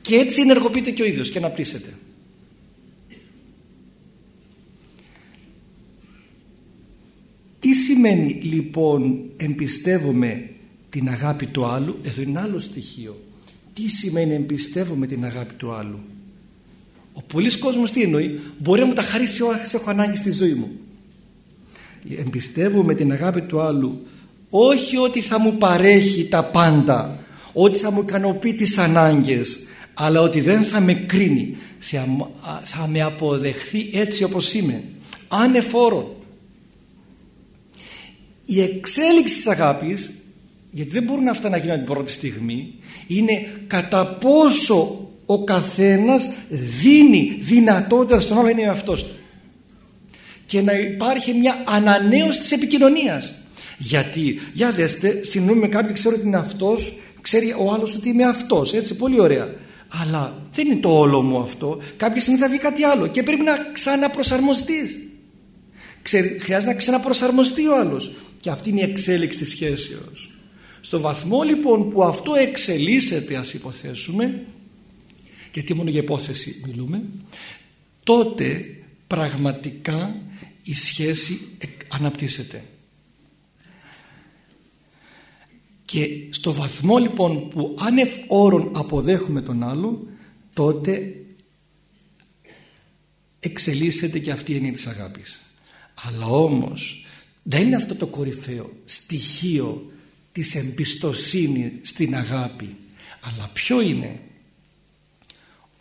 Και έτσι ενεργοποιείται και ο ίδιος και αναπτύσσεται. Τι σημαίνει λοιπόν εμπιστεύομαι την αγάπη του άλλου; Εδώ είναι άλλο στοιχείο. Τι σημαίνει εμπιστεύομαι την αγάπη του άλλου; Ο πολλής κόσμος τι εννοεί; Μπορεί να μου τα χαρίσει όλα έχω ανάγκη στη ζωή μου εμπιστεύομαι την αγάπη του άλλου όχι ότι θα μου παρέχει τα πάντα ότι θα μου ικανοποιεί τις ανάγκες αλλά ότι δεν θα με κρίνει θα με αποδεχθεί έτσι όπως είμαι ανεφόρον η εξέλιξη της αγάπης γιατί δεν μπορούν αυτά να γίνουν την πρώτη στιγμή είναι κατά πόσο ο καθένας δίνει δυνατότητα στον άλλο είναι αυτός του. Και να υπάρχει μια ανανέωση της επικοινωνίας. Γιατί για δέστε συνούμε κάποιοι ξέρω ότι είναι αυτός ξέρει ο άλλος ότι είμαι αυτός έτσι πολύ ωραία. Αλλά δεν είναι το όλο μου αυτό. Κάποια στιγμή θα βγει κάτι άλλο και πρέπει να ξαναπροσαρμοστείς. Χρειάζεται να ξαναπροσαρμοστεί ο άλλος. Και αυτή είναι η εξέλιξη της σχέσεως. Στο βαθμό λοιπόν που αυτό εξελίσσεται ας υποθέσουμε γιατί μόνο για υπόθεση μιλούμε. Τότε πραγματικά η σχέση αναπτύσσεται. Και στο βαθμό λοιπόν που άνευ όρων αποδέχουμε τον άλλο τότε εξελίσσεται και αυτή η έννοια της αγάπης. Αλλά όμως δεν είναι αυτό το κορυφαίο στοιχείο της εμπιστοσύνης στην αγάπη αλλά ποιο είναι;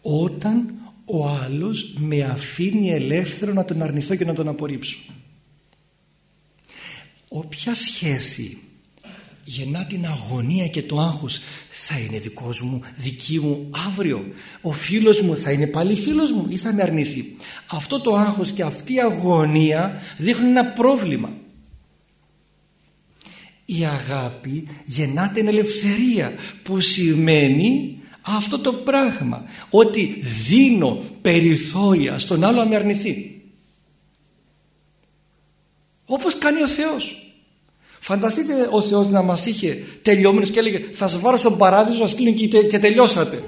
Όταν ο άλλος με αφήνει ελεύθερο να τον αρνηθώ και να τον απορρίψω. Όποια σχέση γεννά την αγωνία και το άγχος θα είναι δικός μου, δική μου αύριο. Ο φίλος μου θα είναι πάλι φίλος μου ή θα με αρνηθεί. Αυτό το άγχος και αυτή η αγωνία δείχνουν ένα πρόβλημα. Η αγάπη γεννά την ελευθερία που σημαίνει αυτό το πράγμα ότι δίνω περιθώρια στον άλλο να με αρνηθεί. Όπως κάνει ο Θεός. Φανταστείτε ο Θεός να μας είχε τελειώμενος και έλεγε θα σας βάλω στον παράδεισο να κλείνει και τελειώσατε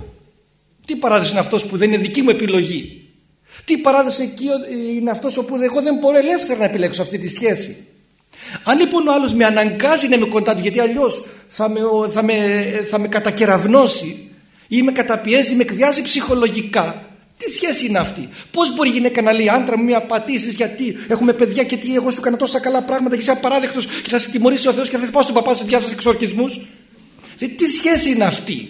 τι παράδεισο είναι αυτός που δεν είναι δική μου επιλογή; Τι παράδεισο εκεί είναι αυτός όπου εγώ δεν μπορώ ελεύθερα να επιλέξω αυτή τη σχέση; Αν λοιπόν ο άλλος με αναγκάζει να είμαι κοντά του γιατί αλλιώς θα με, θα με, θα με κατακεραυνώσει ή με καταπιέζει, με εκβιάζει ψυχολογικά τι σχέση είναι αυτή; Πώς μπορεί η γυναίκα να λέει άντρα μου μια πατήσεις γιατί έχουμε παιδιά και τι εγώ σου έκανα τόσα καλά πράγματα και είσαι απαράδεκτος και θα σε τιμωρήσει ο Θεός και θα σε πάω στον παπά σε διάφορους εξορκισμούς. Τι σχέση είναι αυτή;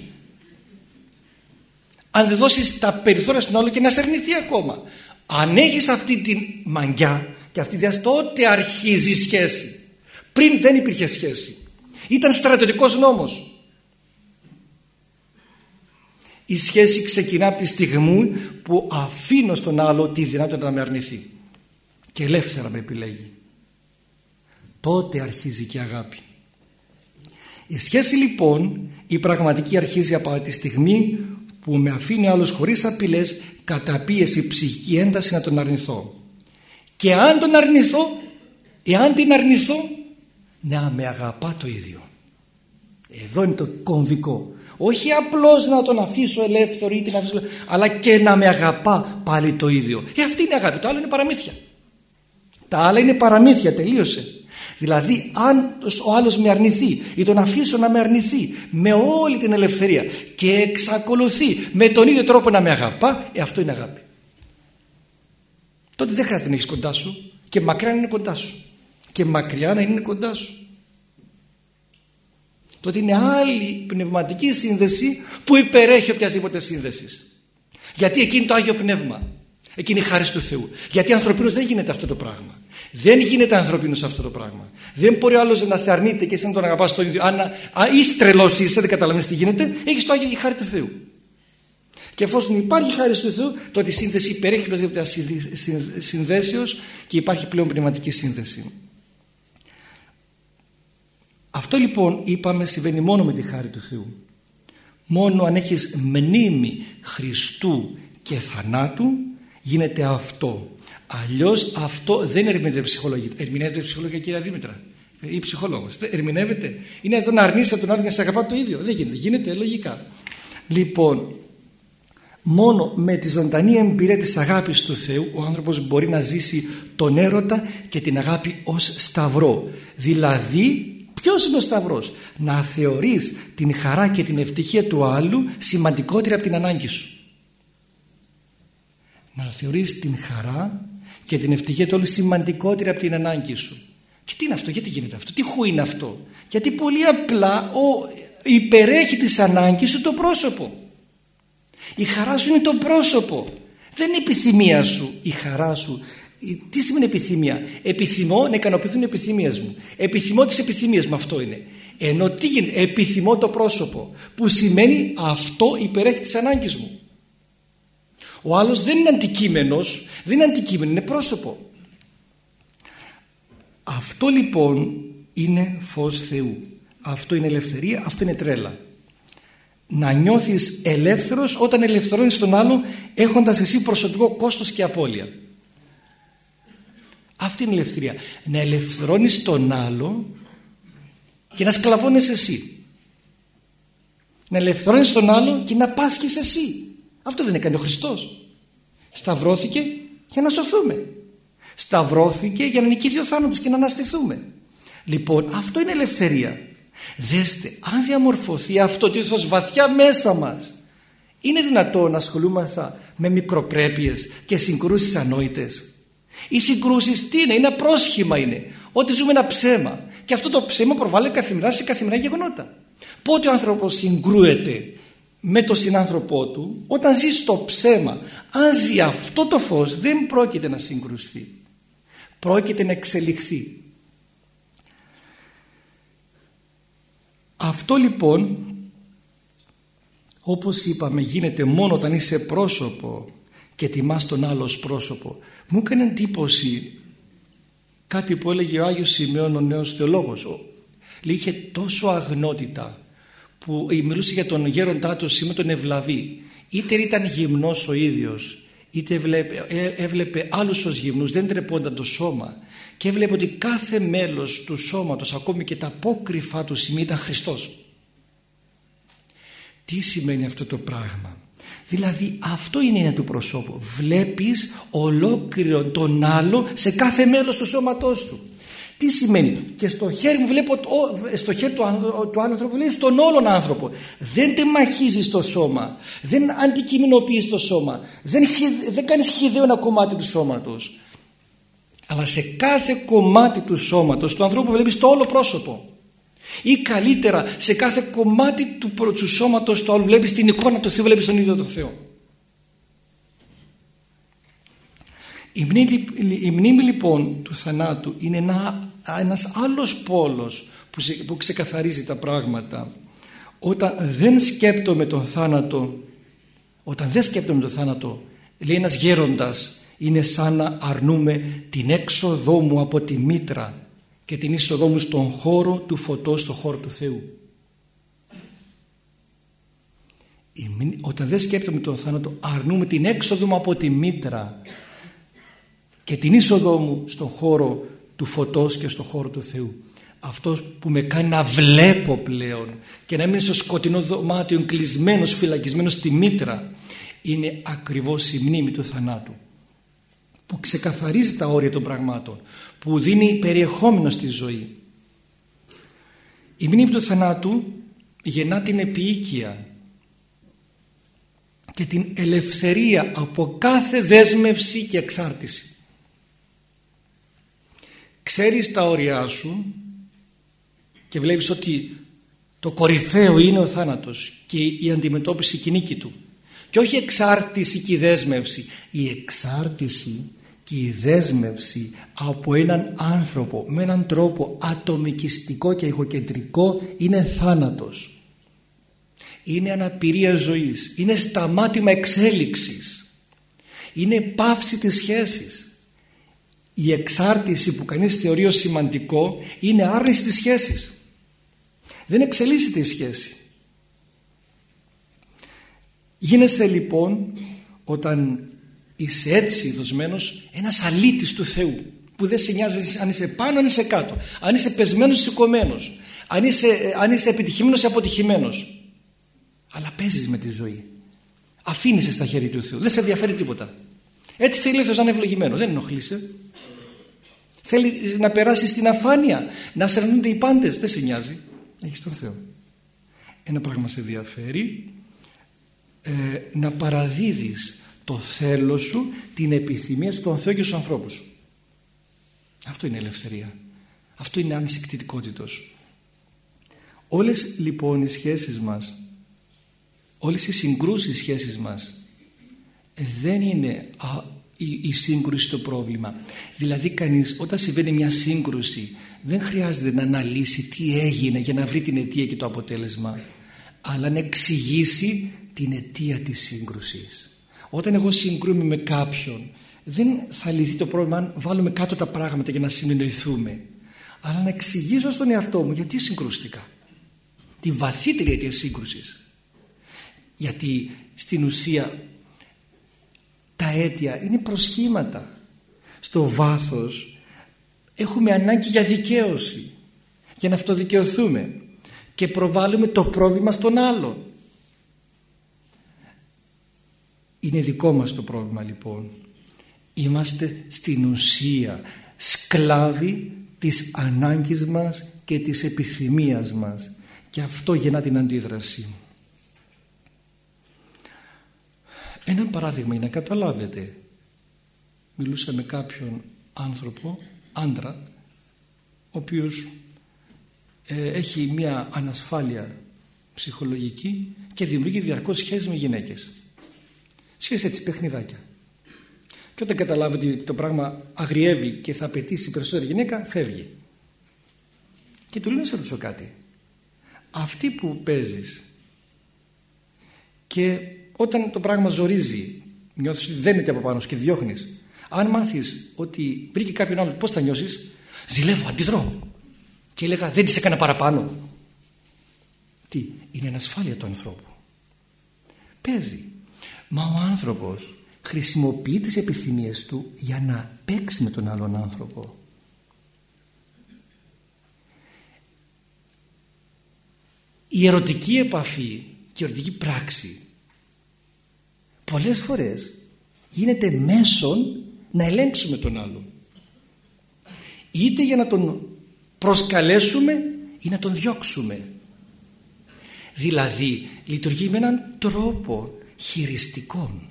Αν δεν δώσεις τα περιθώρια στον άλλο και να σε αρνηθεί ακόμα. Αν έχεις αυτή τη μαγιά και αυτή τη διάσταση τότε αρχίζει η σχέση. Πριν δεν υπήρχε σχέση. Ήταν στρατιωτικός νόμος. Η σχέση ξεκινά από τη στιγμή που αφήνω στον άλλο τη δυνατότητα να με αρνηθεί και ελεύθερα με επιλέγει. Τότε αρχίζει και η αγάπη. Η σχέση λοιπόν η πραγματική αρχίζει από τη στιγμή που με αφήνει άλλος χωρίς απειλές καταπίεση ψυχική ένταση να τον αρνηθώ. Και αν τον αρνηθώ, εάν την αρνηθώ, να με αγαπά το ίδιο. Εδώ είναι το κομβικό όχι απλώς να τον αφήσω ελεύθερο ή την αφήσω αλλά και να με αγαπά πάλι το ίδιο. Ε, αυτή είναι αγάπη το άλλο είναι παραμύθια. Τα άλλα είναι παραμύθια τελείωσε. Δηλαδή αν ο άλλος με αρνηθεί ή τον αφήσω να με αρνηθεί με όλη την ελευθερία και εξακολουθεί με τον ίδιο τρόπο να με αγαπά ε, αυτό είναι αγάπη. Τότε δεν χρειάζεται να έχεις κοντά σου. Και μακριά να είναι κοντά σου. Και μακριά να είναι κοντά σου τότε είναι άλλη πνευματική σύνδεση που υπερέχει οποιασδήποτε σύνδεσης γιατί εκεί είναι το Άγιο Πνεύμα εκείνη η χάρη του Θεού γιατί ανθρωπίνος δεν γίνεται αυτό το πράγμα δεν γίνεται ανθρώπινο αυτό το πράγμα. Δεν μπορεί άλλος να σε αρνείται και εσύ να τον αγαπάς τον ίδιο. Αν είσαι τρελός, είσαι, δεν καταλαβαίνεις τι γίνεται, έχεις το Άγιο η χάρη του Θεού. Και εφόσον υπάρχει χάρη του Θεού, τότε η σύνθεση υπερέχει πλέον συνδέσεως και υπάρχει πλέον πνευματική σύνθεση. Αυτό λοιπόν είπαμε συμβαίνει μόνο με τη χάρη του Θεού. Μόνο αν έχεις μνήμη Χριστού και θανάτου γίνεται αυτό. Αλλιώς αυτό δεν ερμηνεύεται ψυχολογία. Ερμηνεύεται ψυχολογία κυρία Δήμητρα ή ψυχολόγος. Ερμηνεύεται. Είναι εδώ να αρνείσαι τον άλλο να σε αγαπά το ίδιο. Δεν γίνεται. Γίνεται λογικά. Λοιπόν, μόνο με τη ζωντανή εμπειρία της αγάπης του Θεού ο άνθρωπος μπορεί να ζήσει τον έρωτα και την αγάπη ως σταυρό. Δηλαδή Ποιος είναι ο Σταυρός; Να θεωρείς την χαρά και την ευτυχία του άλλου σημαντικότερη από την ανάγκη σου. Να θεωρείς την χαρά και την ευτυχία του άλλου σημαντικότερη από την ανάγκη σου. Και τι είναι αυτό, γιατί γίνεται αυτό, τι χου είναι αυτό; Γιατί πολύ απλά ο, υπερέχει της ανάγκης σου το πρόσωπο. Η χαρά σου είναι το πρόσωπο. Δεν είναι επιθυμία σου η χαρά σου τι σημαίνει επιθυμία; Επιθυμώ να ικανοποιηθούν οι επιθυμίες μου. Επιθυμώ τις επιθυμίες μου αυτό είναι. Ενώ τι γίνεται; Επιθυμώ το πρόσωπο. Που σημαίνει αυτό υπερέχει τις ανάγκες μου. Ο άλλος δεν είναι αντικείμενος. Δεν είναι αντικείμενο. Είναι πρόσωπο. Αυτό λοιπόν είναι φως Θεού. Αυτό είναι ελευθερία. Αυτό είναι τρέλα. Να νιώθεις ελεύθερος όταν ελευθερώνεις τον άλλο έχοντας εσύ προσωπικό κόστος και απώλεια. Αυτή είναι η ελευθερία. Να ελευθερώνεις τον άλλο και να σκλαβώνεις εσύ. Να ελευθερώνεις τον άλλο και να πάσχεις εσύ. Αυτό δεν έκανε ο Χριστός. Σταυρώθηκε για να σωθούμε. Σταυρώθηκε για να νικήσει ο θάνατος και να αναστηθούμε. Λοιπόν αυτό είναι ελευθερία. Δέστε αν διαμορφωθεί αυτό το ήθος βαθιά μέσα μας είναι δυνατόν να ασχολούμαστε με μικροπρέπειες και συγκρούσεις ανόητες οι συγκρούσεις τι είναι, είναι πρόσχημα είναι. Ότι ζούμε ένα ψέμα. Και αυτό το ψέμα προβάλλεται καθημερινά σε καθημερινά γεγονότα. Πότε ο άνθρωπος συγκρούεται με τον συνάνθρωπό του, όταν ζει στο ψέμα, αν ζει αυτό το φως δεν πρόκειται να συγκρουστεί. Πρόκειται να εξελιχθεί. Αυτό λοιπόν όπως είπαμε γίνεται μόνο όταν είσαι πρόσωπο και τιμάς τον άλλο ως πρόσωπο. Μου έκανε εντύπωση κάτι που έλεγε ο Άγιος Σημειών ο νέος θεολόγος. Είχε τόσο αγνότητα που μιλούσε για τον γέροντά του Σημείο τον Ευλαβή. Είτε ήταν γυμνός ο ίδιος είτε έβλεπε, έβλεπε άλλους ως γυμνούς δεν τρεπόνταν το σώμα και έβλεπε ότι κάθε μέλος του σώματος ακόμη και τα απόκρυφά του σημεία ήταν Χριστός. Τι σημαίνει αυτό το πράγμα; Δηλαδή αυτό είναι η του προσώπου. Βλέπεις ολόκληρο τον άλλο σε κάθε μέλος του σώματός του. Τι σημαίνει; Και στο χέρι μου βλέπω, στο χέρι του, του άλλου άνθρωπου λέει στον όλον άνθρωπο. Δεν τεμαχίζεις το σώμα. Δεν αντικειμενοποιείς το σώμα. Δεν, δεν κάνεις χιδαίο ένα κομμάτι του σώματος. Αλλά σε κάθε κομμάτι του σώματος του ανθρώπου βλέπεις το όλο πρόσωπο ή καλύτερα σε κάθε κομμάτι του, του σώματος του άλλου βλέπεις την εικόνα του Θεού βλέπεις τον ίδιο τον Θεό. Η μνήμη, η μνήμη λοιπόν του θανάτου είναι ένα, ένας άλλος πόλος που, που ξεκαθαρίζει τα πράγματα. Όταν δεν σκέπτομαι τον θάνατο όταν δεν σκέπτομαι τον θάνατο λέει ένας γέροντας είναι σαν να αρνούμε την έξοδό μου από τη μήτρα και την είσοδό μου στον χώρο του φωτός, στον χώρο του Θεού. Όταν δεν σκέπτομαι τον θάνατο αρνούμε την έξοδο μου από τη μήτρα και την είσοδό μου στον χώρο του φωτός και στον χώρο του Θεού. Αυτό που με κάνει να βλέπω πλέον και να είμαι στο σκοτεινό δωμάτιο κλεισμένος, φυλακισμένος στη μήτρα είναι ακριβώς η μνήμη του θανάτου που ξεκαθαρίζει τα όρια των πραγμάτων που δίνει περιεχόμενο στη ζωή. Η μνήμη του θανάτου γεννά την επίοικια και την ελευθερία από κάθε δέσμευση και εξάρτηση. ξέρεις τα όρια σου και βλέπεις ότι το κορυφαίο είναι ο θάνατος και η αντιμετώπιση και η νίκη του και όχι εξάρτηση και η δέσμευση η εξάρτηση και η δέσμευση από έναν άνθρωπο με έναν τρόπο ατομικιστικό και εγωκεντρικό είναι θάνατος. Είναι αναπηρία ζωής. Είναι σταμάτημα εξέλιξης. Είναι πάυση της σχέσης. Η εξάρτηση που κανείς θεωρεί ως σημαντικό είναι άρνηση της σχέσης. Δεν εξελίσσεται η σχέση. Γίνεσαι λοιπόν όταν είσαι έτσι δοσμένος ένας αλήτης του Θεού που δεν σε νοιάζει αν είσαι πάνω αν είσαι κάτω αν είσαι πεσμένος ή σηκωμένος αν είσαι, αν είσαι επιτυχημένος ή αποτυχημένος. Αλλά παίζεις με τη ζωή. Αφήνεσαι στα χέρια του Θεού. Δεν σε ενδιαφέρει τίποτα. Έτσι θέλει ο Θεός να είναι ευλογημένος. Δεν ενοχλείσαι. Θέλει να περάσεις στην αφάνεια να σερνούνται οι πάντες. Δεν σε νοιάζει. Έχεις τον Θεό. Ένα πράγμα σε ενδιαφέρει ε, να παραδίδεις το θέλω σου την επιθυμία στον Θεό και στους ανθρώπους. Αυτό είναι ελευθερία. Αυτό είναι ανησυκτητικότητος όλες λοιπόν οι σχέσεις μας όλες οι συγκρούσεις σχέσεις μας δεν είναι η, η σύγκρουση το πρόβλημα. Δηλαδή κανείς όταν συμβαίνει μια σύγκρουση δεν χρειάζεται να αναλύσει τι έγινε για να βρει την αιτία και το αποτέλεσμα αλλά να εξηγήσει την αιτία της σύγκρουσης όταν εγώ συγκρούμαι με κάποιον δεν θα λυθεί το πρόβλημα αν βάλουμε κάτω τα πράγματα για να συνεννοηθούμε. Αλλά να εξηγήσω στον εαυτό μου γιατί συγκρούστηκα. Τη βαθύτερη αιτία σύγκρουσης. Γιατί στην ουσία τα αίτια είναι προσχήματα. Στο βάθος έχουμε ανάγκη για δικαίωση για να αυτοδικαιωθούμε και προβάλλουμε το πρόβλημα στον άλλον είναι δικό μας το πρόβλημα λοιπόν. Είμαστε στην ουσία σκλάβοι της ανάγκης μας και της επιθυμίας μας. Και αυτό γεννά την αντίδραση. Ένα παράδειγμα για να καταλάβετε. Μιλούσα με κάποιον άνθρωπο άντρα ο οποίος ε, έχει μια ανασφάλεια ψυχολογική και δημιουργεί διαρκώς σχέσεις με γυναίκες σχέσεις έτσι παιχνιδάκια. Και όταν καταλάβει ότι το πράγμα αγριεύει και θα απαιτήσει περισσότερη γυναίκα φεύγει. Και του λέει να σε ρωτήσω κάτι. Αυτή που παίζεις και όταν το πράγμα ζορίζει νιώθεις ότι δένεται από πάνω και διώχνεις αν μάθεις ότι βρήκε κάποιον άλλο πώς θα νιώσεις; Ζηλεύω, αντιδρώ και έλεγα δεν της έκανα παραπάνω τι, είναι ανασφάλεια του ανθρώπου. Παίζει μα ο άνθρωπος χρησιμοποιεί τις επιθυμίες του για να παίξει με τον άλλον άνθρωπο. Η ερωτική επαφή και η ερωτική πράξη πολλές φορές γίνεται μέσον να ελέγξουμε τον άλλον. Είτε για να τον προσκαλέσουμε ή να τον διώξουμε. Δηλαδή λειτουργεί με έναν τρόπο χειριστικό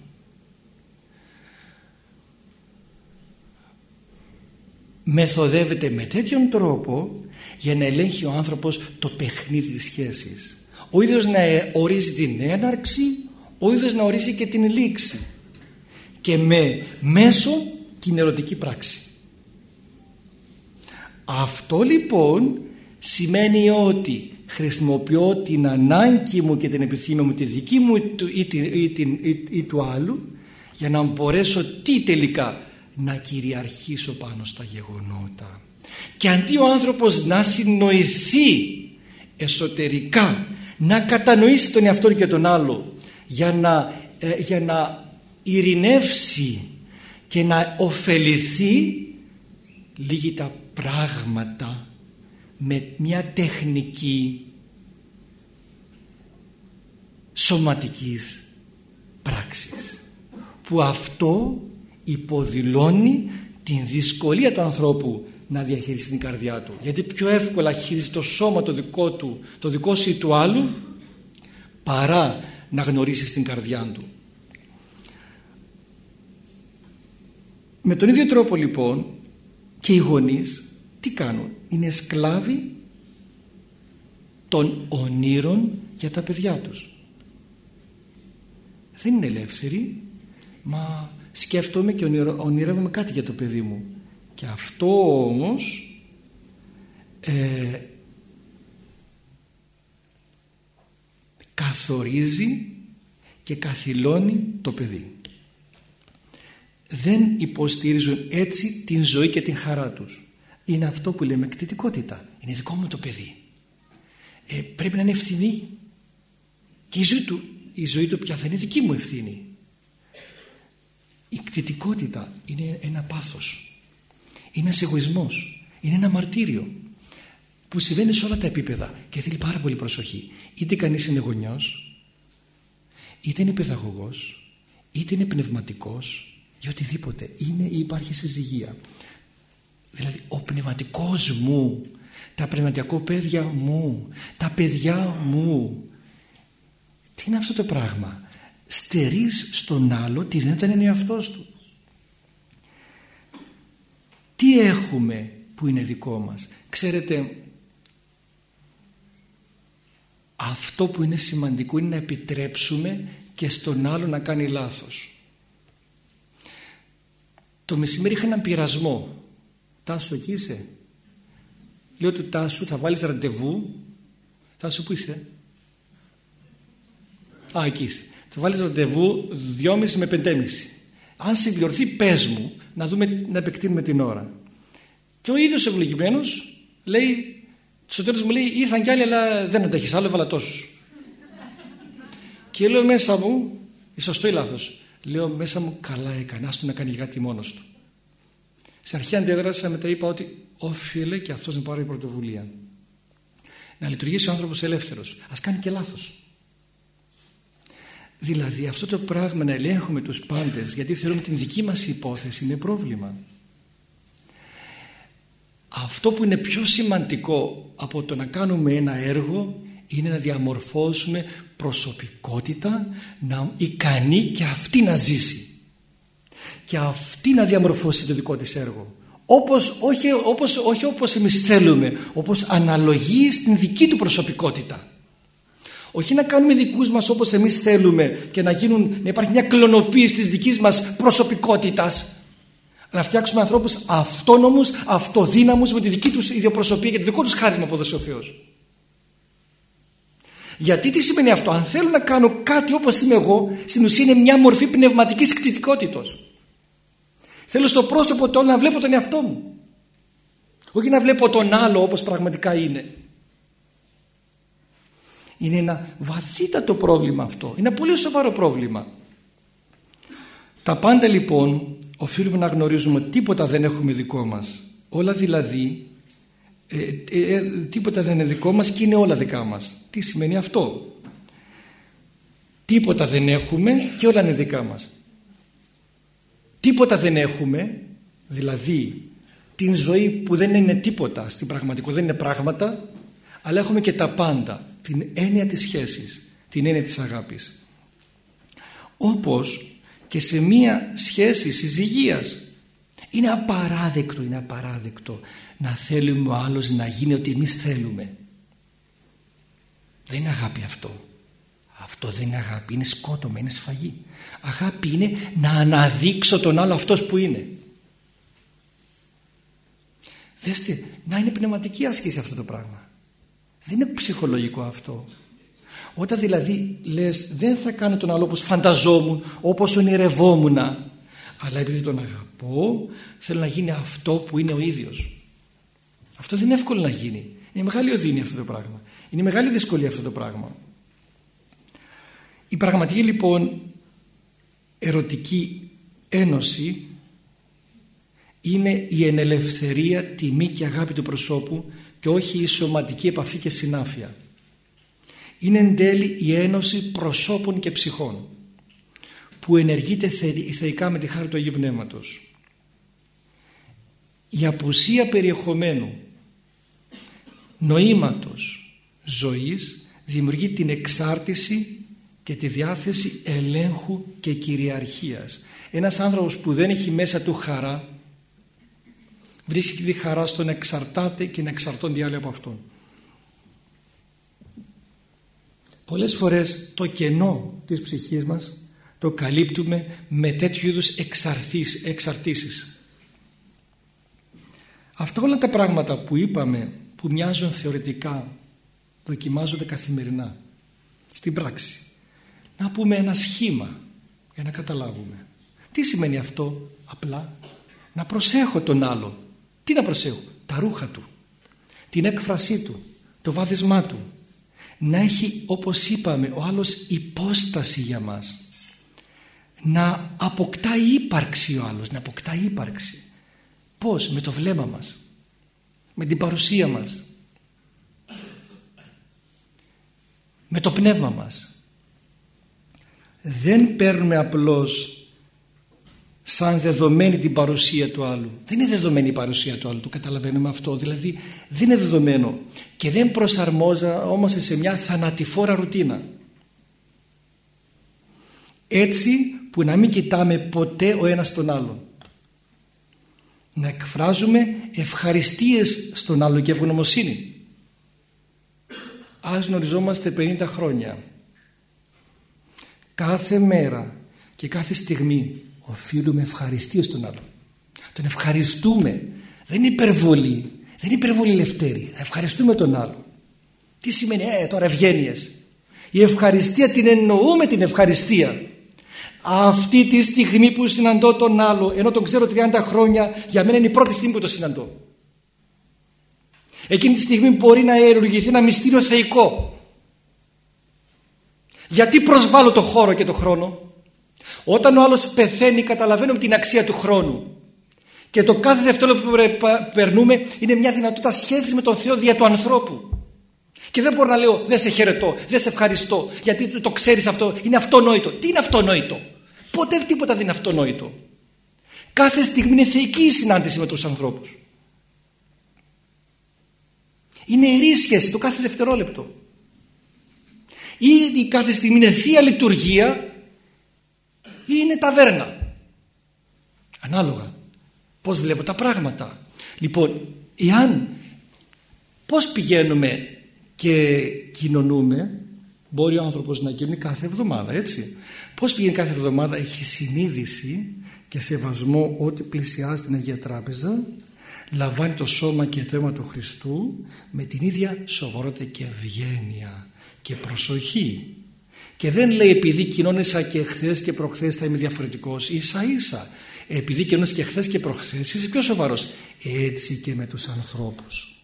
μεθοδεύεται με τέτοιον τρόπο για να ελέγχει ο άνθρωπος το παιχνίδι της σχέσης. Ο ίδιος να ορίζει την έναρξη ο ίδιος να ορίζει και την λήξη. Και με μέσο την ερωτική πράξη. Αυτό λοιπόν σημαίνει ότι χρησιμοποιώ την ανάγκη μου και την επιθυμία μου τη δική μου ή, την, ή, του άλλου για να μπορέσω τι τελικά να κυριαρχήσω πάνω στα γεγονότα. Και αντί ο άνθρωπος να συνοηθεί εσωτερικά να κατανοήσει τον εαυτό και τον άλλο για να, ε, για να ειρηνεύσει και να ωφεληθεί λίγη τα πράγματα με μια τεχνική σωματικής πράξης που αυτό υποδηλώνει την δυσκολία του ανθρώπου να διαχειριστεί την καρδιά του. Γιατί πιο εύκολα χειρίζει το σώμα το δικό του το δικό σου ή του άλλου παρά να γνωρίσει την καρδιά του. Με τον ίδιο τρόπο λοιπόν και οι γονείς τι κάνουν; Είναι σκλάβοι των ονείρων για τα παιδιά τους. Δεν είναι ελεύθεροι μα σκέφτομαι και ονειρεύομαι κάτι για το παιδί μου. Και αυτό όμως ε, καθορίζει και καθυλώνει το παιδί. Δεν υποστηρίζουν έτσι την ζωή και την χαρά τους είναι αυτό που λέμε κτητικότητα. Είναι δικό μου το παιδί. Ε, πρέπει να είναι ευθυνή. Και η ζωή του, η ζωή του πια θα είναι δική μου ευθύνη. Η κτητικότητα είναι ένα πάθος. Είναι ένας εγωισμός. Είναι ένα μαρτύριο που συμβαίνει σε όλα τα επίπεδα και θέλει πάρα πολύ προσοχή. Είτε κανείς είναι γονιός είτε είναι παιδαγωγός είτε είναι πνευματικός ή οτιδήποτε. Είναι ή υπάρχει συζυγία δηλαδή ο πνευματικός μου τα πνευματικό παιδιά μου τα παιδιά μου. Τι είναι αυτό το πράγμα; Στερείς στον άλλο τι δεν ήταν εαυτός του. Τι έχουμε που είναι δικό μας; Ξέρετε αυτό που είναι σημαντικό είναι να επιτρέψουμε και στον άλλο να κάνει λάθος. Το μεσημέρι είχα έναν πειρασμό Τάσο εκεί είσαι λέω του Τάσου θα βάλεις ραντεβού Τάσο που είσαι Α εκεί είσαι θα βάλεις ραντεβού 2.30 με 5.30 αν συμπληρωθεί πες μου να δούμε να επεκτείνουμε την ώρα και ο ίδιος ευλογημένος λέει στο τέλος μου λέει ήρθαν κι άλλοι αλλά δεν αντέχεις άλλο έβαλα τόσους και λέω μέσα μου σωστό ή λάθος λέω μέσα μου καλά έκανε άστο να κάνει κάτι μόνος του σε αρχή αντέδρασα μετά είπα ότι όφιλε και αυτός να πάρει πρωτοβουλία να λειτουργήσει ο άνθρωπος ελεύθερος. Ας κάνει και λάθος. Δηλαδή αυτό το πράγμα να ελέγχουμε τους πάντες γιατί θεωρούμε την δική μας υπόθεση είναι πρόβλημα. Αυτό που είναι πιο σημαντικό από το να κάνουμε ένα έργο είναι να διαμορφώσουμε προσωπικότητα να ικανή και αυτή να ζήσει και αυτή να διαμορφώσει το δικό της έργο όπως, όχι, όπως, όχι όπως εμείς θέλουμε όπως αναλογεί στην δική του προσωπικότητα όχι να κάνουμε δικούς μας όπως εμείς θέλουμε και να, γίνουν, να υπάρχει μια κλωνοποίηση της δικής μας προσωπικότητας να φτιάξουμε ανθρώπους αυτόνομους, αυτοδύναμους με τη δική τους ιδιοπροσωπία και το δικό τους χάρισμα που έδωσε ο Θεός. Γιατί τι σημαίνει αυτό, αν θέλω να κάνω κάτι όπως είμαι εγώ, στην ουσία είναι μια μορφή πνευματικής κτητικότητος. Θέλω στο πρόσωπο του να βλέπω τον εαυτό μου. Όχι να βλέπω τον άλλο όπως πραγματικά είναι. Είναι ένα βαθύτατο πρόβλημα αυτό. Είναι ένα πολύ σοβαρό πρόβλημα. Τα πάντα λοιπόν οφείλουμε να γνωρίζουμε ότι τίποτα δεν έχουμε δικό μας. Όλα δηλαδή, ε, ε, ε, τίποτα δεν είναι δικό μας και είναι όλα δικά μας. Τι σημαίνει αυτό; Τίποτα δεν έχουμε και όλα είναι δικά μας. Τίποτα δεν έχουμε, δηλαδή την ζωή που δεν είναι τίποτα στην πραγματικότητα, δεν είναι πράγματα, αλλά έχουμε και τα πάντα, την έννοια της σχέσης, την έννοια της αγάπης. Όπως και σε μία σχέση συζυγίας είναι απαράδεκτο, είναι απαράδεκτο να θέλουμε ο άλλος να γίνει ό,τι εμείς θέλουμε. Δεν είναι αγάπη αυτό. Αυτό δεν είναι αγάπη, είναι σκότωμα, είναι σφαγή. Αγάπη είναι να αναδείξω τον άλλο αυτός που είναι. Δέστε, να είναι πνευματική άσκηση αυτό το πράγμα. Δεν είναι ψυχολογικό αυτό. Όταν δηλαδή λες δεν θα κάνω τον άλλο όπως φανταζόμουν, όπως ονειρευόμουν αλλά επειδή τον αγαπώ θέλω να γίνει αυτό που είναι ο ίδιος. Αυτό δεν είναι εύκολο να γίνει. Είναι μεγάλη οδύνη αυτό το πράγμα. Είναι μεγάλη δυσκολία αυτό το πράγμα. Η πραγματική λοιπόν ερωτική ένωση είναι η ενελευθερία, τιμή και αγάπη του προσώπου και όχι η σωματική επαφή και συνάφεια είναι εν τέλει η ένωση προσώπων και ψυχών που ενεργείται θεϊκά με τη χάρη του Αγίου Πνεύματος. Η απουσία περιεχομένου νοήματος ζωής δημιουργεί την εξάρτηση και τη διάθεση ελέγχου και κυριαρχίας. Ένας άνθρωπος που δεν έχει μέσα του χαρά βρίσκει τη χαρά στον εξαρτάται και να εξαρτώνται άλλοι από αυτόν. Πολλές φορές το κενό της ψυχής μας το καλύπτουμε με τέτοιου είδους εξαρτήσεις. Αυτά όλα τα πράγματα που είπαμε που μοιάζουν θεωρητικά δοκιμάζονται καθημερινά στην πράξη. Να πούμε ένα σχήμα για να καταλάβουμε. Τι σημαίνει αυτό απλά; Να προσέχω τον άλλο. Τι να προσέχω; Τα ρούχα του. Την έκφρασή του. Το βάδισμά του. Να έχει όπως είπαμε ο άλλος υπόσταση για μας. Να αποκτά ύπαρξη ο άλλος. Να αποκτά ύπαρξη. Πώς; Με το βλέμμα μας. Με την παρουσία μας. Με το πνεύμα μας. Δεν παίρνουμε απλώς σαν δεδομένη την παρουσία του άλλου. Δεν είναι δεδομένη η παρουσία του άλλου, το καταλαβαίνουμε αυτό. Δηλαδή δεν είναι δεδομένο και δεν όμως σε μια θανατηφόρα ρουτίνα. Έτσι που να μην κοιτάμε ποτέ ο ένας τον άλλον. Να εκφράζουμε ευχαριστίες στον άλλο και ευγνωμοσύνη. Ας γνωριζόμαστε 50 χρόνια. Κάθε μέρα και κάθε στιγμή οφείλουμε ευχαριστίες στον άλλο. Τον ευχαριστούμε. Δεν είναι υπερβολή. Δεν είναι υπερβολή Λευτέρη. Ευχαριστούμε τον άλλο. Τι σημαίνει ε, τώρα ευγένειες. Η ευχαριστία την εννοούμε την ευχαριστία. Αυτή τη στιγμή που συναντώ τον άλλο ενώ τον ξέρω 30 χρόνια για μένα είναι η πρώτη στιγμή που το συναντώ. Εκείνη τη στιγμή μπορεί να ερουργηθεί ένα μυστήριο θεϊκό. Γιατί προσβάλλω το χώρο και το χρόνο; Όταν ο άλλος πεθαίνει καταλαβαίνουμε την αξία του χρόνου. Και το κάθε δευτερόλεπτο που περνούμε είναι μια δυνατότητα σχέσης με τον Θεό δια του ανθρώπου. Και δεν μπορώ να λέω δεν σε χαιρετώ, δεν σε ευχαριστώ γιατί το ξέρεις αυτό, είναι αυτονόητο. Τι είναι αυτονόητο; Ποτέ τίποτα δεν είναι αυτονόητο. Κάθε στιγμή είναι θεϊκή η συνάντηση με τους ανθρώπους. Είναι ιερή σχέση το κάθε δευτερόλεπτο. Ή κάθε στιγμή είναι θεία λειτουργία ή είναι ταβέρνα. Ανάλογα. Πώς βλέπω τα πράγματα. Λοιπόν, εάν πώς πηγαίνουμε και κοινωνούμε, μπορεί ο άνθρωπος να κοινωνεί κάθε εβδομάδα, έτσι. Πώς πηγαίνει κάθε εβδομάδα, έχει συνείδηση και σεβασμό ότι πλησιάζει την Αγία Τράπεζα, λαμβάνει το σώμα και το αίμα του Χριστού με την ίδια σοβαρότητα και ευγένεια και προσοχή και δεν λέει επειδή κοινώνησα και χθες και προχθές θα είμαι διαφορετικός. σα ίσα. Επειδή κοινώνησα και χθες και προχθές είσαι πιο σοβαρός. Έτσι και με τους ανθρώπους.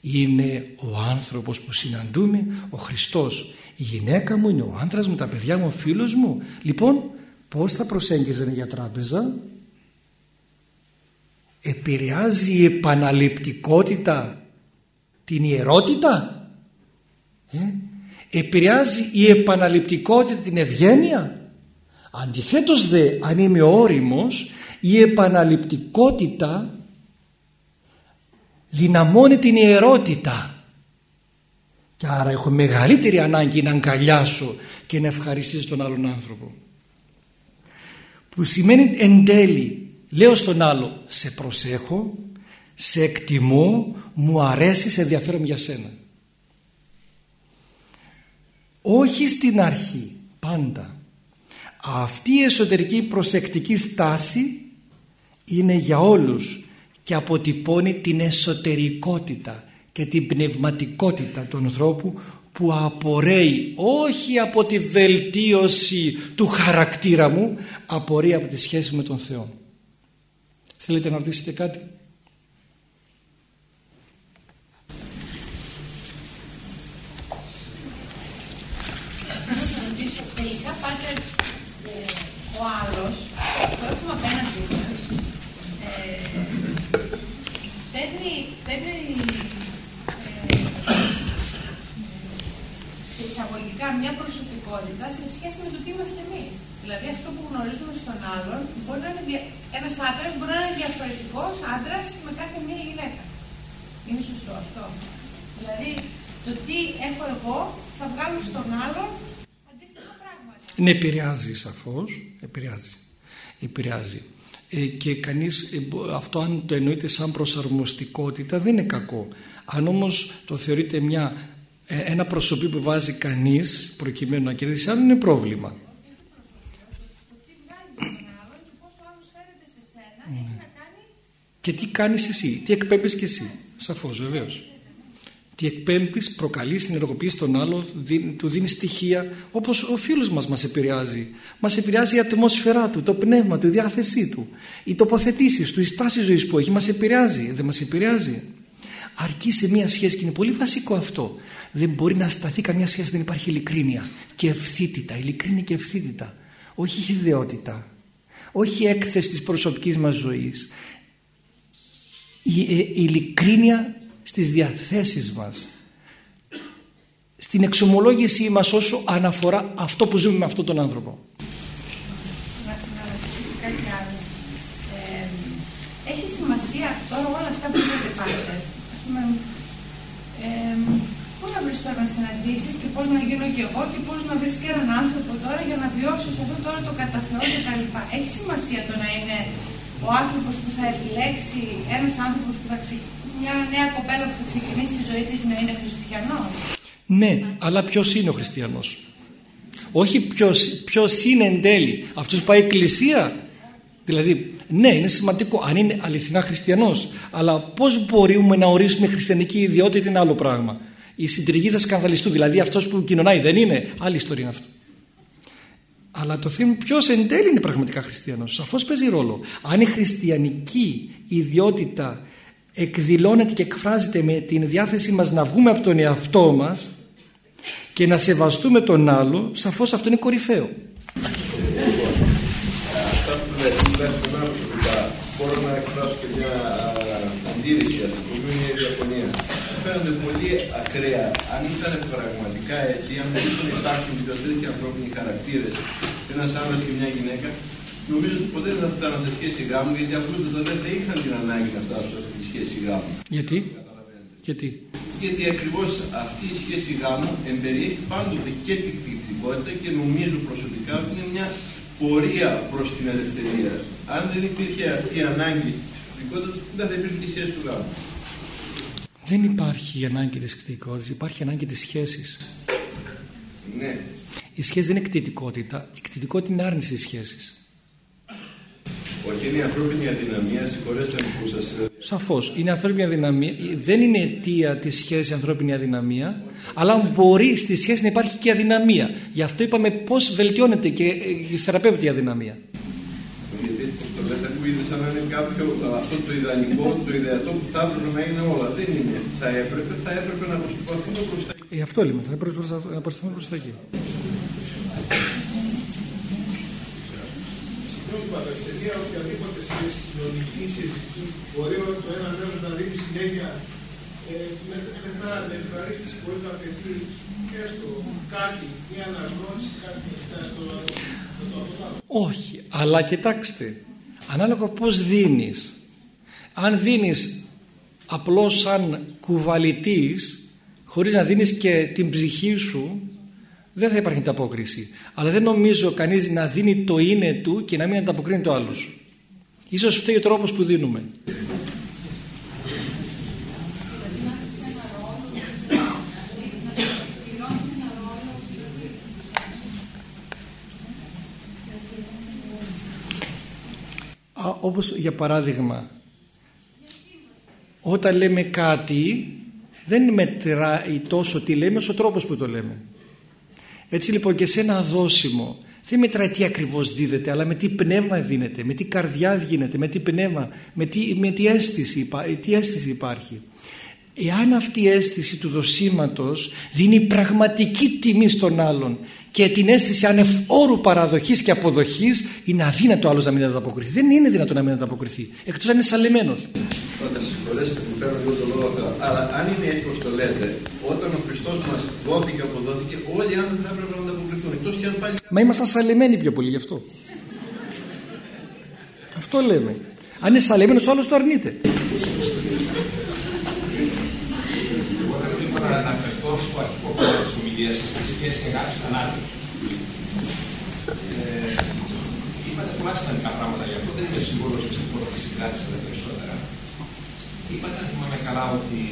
Είναι ο άνθρωπος που συναντούμε ο Χριστός. Η γυναίκα μου είναι ο άντρας μου, τα παιδιά μου, ο φίλος μου. Λοιπόν, πώς θα προσέγγιζε για τράπεζα; Επηρεάζει η επαναληπτικότητα την ιερότητα; Ε; επηρεάζει η επαναληπτικότητα την ευγένεια. Αντιθέτως δε αν είμαι όριμος η επαναληπτικότητα δυναμώνει την ιερότητα. Και άρα έχω μεγαλύτερη ανάγκη να αγκαλιάσω και να ευχαριστήσω τον άλλον άνθρωπο. Που σημαίνει εν τέλει λέω στον άλλο σε προσέχω σε εκτιμώ μου αρέσει σε ενδιαφέρομαι για σένα όχι στην αρχή πάντα. Αυτή η εσωτερική προσεκτική στάση είναι για όλους και αποτυπώνει την εσωτερικότητα και την πνευματικότητα του ανθρώπου που απορρέει όχι από τη βελτίωση του χαρακτήρα μου απορρέει από τη σχέση με τον Θεό. Θέλετε να ρωτήσετε κάτι; Εισαγωγικά μια προσωπικότητα σε σχέση με το τι είμαστε εμείς. Δηλαδή αυτό που γνωρίζουμε στον άλλον μπορεί να είναι ένας άντρας μπορεί να είναι διαφορετικός άντρας με κάθε μία γυναίκα. Είναι σωστό αυτό. Δηλαδή το τι έχω εγώ θα βγάλω στον άλλον αντίστοιχα πράγματα. Ναι, επηρεάζει σαφώς. Επηρεάζει. επηρεάζει. ε, και κανείς ε, αυτό αν το εννοείται σαν προσαρμοστικότητα δεν είναι κακό αν όμως το θεωρείται μια, ε, ένα προσωπή που βάζει κανείς προκειμένου να κερδίσει άλλο είναι πρόβλημα και τι κάνεις εσύ, τι εκπέμπεις και εσύ σαφώς βεβαίως τι εκπέμπεις, προκαλείς, ενεργοποιείς τον άλλο, του δίνεις στοιχεία όπως ο φίλος μας μας επηρεάζει. Μας επηρεάζει η ατμόσφαιρά του, το πνεύμα του, η διάθεσή του, οι τοποθετήσεις του, η στάση ζωής που έχει, μας επηρεάζει, δεν μας επηρεάζει. Αρκεί σε μια σχέση και είναι πολύ βασικό αυτό. Δεν μπορεί να σταθεί καμιά σχέση, δεν υπάρχει ειλικρίνεια και ευθύτητα, ειλικρίνεια και ευθύτητα. Όχι χιδεότητα, όχι έκθεση της προσωπικής μας ζωής. Η, ε, η ειλικρίνεια στις διαθέσεις μας στην εξομολόγησή μας όσο αναφορά αυτό που ζούμε με αυτόν τον άνθρωπο. έχει σημασία τώρα όλα αυτά που λέτε πάτε. Ας πούμε, ε, πού να βρεις τώρα να συναντήσεις και πώς να γίνω και εγώ και πώς να βρεις και έναν άνθρωπο τώρα για να βιώσεις αυτό τώρα το καταθεώ και τα λοιπά. Έχει σημασία το να είναι ο άνθρωπος που θα επιλέξει, ένας άνθρωπος που θα ξεκινήσει μια νέα κοπέλα που θα ξεκινήσει τη ζωή της να είναι χριστιανός; Ναι, αλλά ποιος είναι ο χριστιανός; Όχι ποιος, ποιος είναι εν τέλει. Αυτός που πάει εκκλησία. Δηλαδή, ναι, είναι σημαντικό αν είναι αληθινά χριστιανός. Αλλά πώς μπορούμε να ορίσουμε χριστιανική ιδιότητα είναι άλλο πράγμα. Οι συντηρητικοί θα σκανδαλιστούν. Δηλαδή αυτός που κοινωνάει δεν είναι. Άλλη ιστορία είναι αυτό. Αλλά το θέμα ποιος εν τέλει είναι πραγματικά χριστιανός. Σαφώς παίζει ρόλο. Αν η χριστιανική ιδιότητα εκδηλώνεται και εκφράζεται με την διάθεσή μας να βγούμε από τον εαυτό μας και να σεβαστούμε τον άλλο, σαφώς αυτό είναι κορυφαίο. Αυτά που λέτε, μπορώ να εκφράσω και μια αντίρρηση από το είναι η διαφωνία. Φαίνονται πολύ ακραία. Αν ήταν πραγματικά έτσι, αν δεν υπάρχουν δύο τέτοιοι ανθρώπινοι χαρακτήρες, ένας άντρα και μια γυναίκα, νομίζω ότι ποτέ δεν θα φτάνουν σε σχέση γάμου, γιατί απλούστατα δεν θα είχαν την ανάγκη να φτάσουν σχέση γάμου. Γιατί; Γιατί; Γιατί ακριβώς αυτή η σχέση γάμου εμπεριέχει πάντοτε και την κτητικότητα και νομίζω προσωπικά ότι είναι μια πορεία προς την ελευθερία. Αν δεν υπήρχε αυτή η ανάγκη της κτητικότητας δεν θα υπήρχε η σχέση του γάμου. Δεν υπάρχει η ανάγκη της κτητικότητας, υπάρχει η ανάγκη της σχέσης. Ναι. Η σχέση δεν είναι κτητικότητα, η κτητικότητα είναι άρνηση της σχέσης. Όχι, είναι η ανθρώπινη αδυναμία, συγχωρέστε με που σας... Σαφώς, είναι ανθρώπινη αδυναμία, δεν είναι αιτία τη σχέση ανθρώπινη αδυναμία, αλλά μπορεί στη σχέση να υπάρχει και αδυναμία. Γι' αυτό είπαμε πώς βελτιώνεται και ε, θεραπεύεται η αδυναμία. Γιατί το λέτε που είδε σαν να είναι κάποιο αυτό το ιδανικό, το ιδεατό που θα έπρεπε να είναι όλα. Δεν είναι. Θα έπρεπε, θα έπρεπε να προσπαθούμε προς τα εκεί. Ε, αυτό λέμε, θα έπρεπε να προσπαθούμε προς τα εκεί. Είπατε, σε μια οποιαδήποτε σχέση κοινωνική, συζητική, μπορεί το ένα μέρος να δίνει συνέχεια ε, με, μετά με ευχαρίστηση μπορεί να πετύχει και στο κάτι, μια αναγνώριση, κάτι στο Όχι, αλλά κοιτάξτε, ανάλογα πώς δίνεις. Αν δίνεις απλώς σαν κουβαλητής, χωρίς να δίνεις και την ψυχή σου, δεν θα υπάρχει ανταπόκριση. Αλλά δεν νομίζω κανείς να δίνει το είναι του και να μην ανταποκρίνει το άλλος. Ίσως φταίει ο τρόπος που δίνουμε. Α, όπως για παράδειγμα όταν λέμε κάτι δεν μετράει τόσο τι λέμε όσο ο τρόπος που το λέμε έτσι λοιπόν και σε ένα δόσιμο δεν μετράει τι ακριβώς δίδεται αλλά με τι πνεύμα δίνεται, με τι καρδιά γίνεται, με τι πνεύμα, με τι, με τι, αίσθηση, τι αίσθηση υπάρχει. Εάν αυτή η αίσθηση του δοσίματος δίνει πραγματική τιμή στον άλλον και την αίσθηση ανεφόρου παραδοχής και αποδοχής είναι αδύνατο άλλος να μην ανταποκριθεί. Δεν είναι δυνατό να μην ανταποκριθεί. Εκτός αν είναι σαλεμένος. Όταν συγχωρέσετε που φέρνω λίγο το λόγο αυτό, αλλά αν είναι έτσι όπως το λέτε, όταν ο Χριστός μας δόθηκε, αποδόθηκε, όλοι οι άνθρωποι θα έπρεπε να ανταποκριθούν. Εκτός και αν πάλι... Μα ήμασταν σαλεμένοι πιο πολύ γι' αυτό. Αυτό λέμε. Αν είναι σαλεμένος, ο άλλος το αρνείται. να αναφερθώς στο αρχικό κόμμα της ομιλίας σας, στη σχέση αγάπης θανάτου. Ε, είπατε διαβάσει μερικά πράγματα γι' αυτό, δεν είμαι σίγουρος και στην πρώτη συγκράτηση τα περισσότερα. Είπατε, αν θυμάμαι καλά, ότι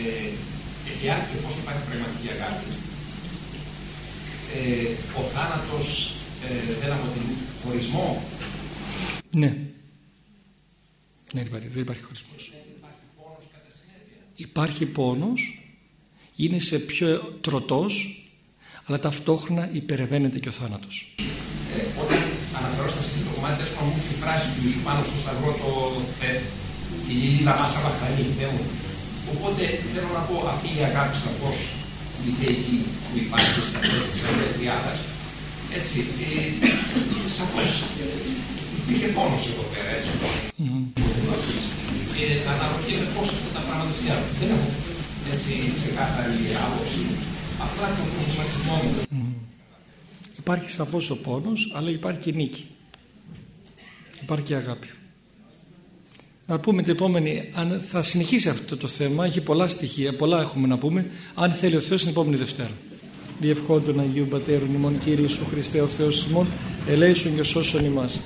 ε, εάν και εφόσον υπάρχει πραγματική αγάπη, ε, ο θάνατος ε, δεν αποτελεί χωρισμό. Ναι. Δεν υπάρχει, δεν υπάρχει χωρισμός. Υπάρχει πόνος, είναι σε πιο τροτός, αλλά ταυτόχρονα υπερευαίνεται και ο θάνατος. Ε, όταν αναφέρω στα συγκεκριμένα κομμάτια, ας πούμε, τη φράση του Ιησού πάνω στο σταυρό το ε, η Λίλα μας απαχθανεί, μου. Οπότε θέλω να πω αυτή η αγάπη σαφώς η θεϊκή που υπάρχει στα της τριάδας, έτσι, ε, σαφώς υπήρχε πόνος εδώ πέρα, έτσι. Mm. Και αναρωτιέμαι πώς αυτά τα πράγματα συνέβαιναν. Δεν έχω έτσι ξεκάθαρη άποψη. Απλά το προβληματισμό μου. Υπάρχει σαφώς ο πόνος, αλλά υπάρχει και νίκη. Υπάρχει και αγάπη. Να πούμε την επόμενη, αν θα συνεχίσει αυτό το θέμα, έχει πολλά στοιχεία, πολλά έχουμε να πούμε, αν θέλει ο Θεός την επόμενη Δευτέρα. Διευχόντων Αγίου Πατέρων ημών Κύριε Ιησού Χριστέ ο Θεός ημών, ελέησον και σώσον ημάς.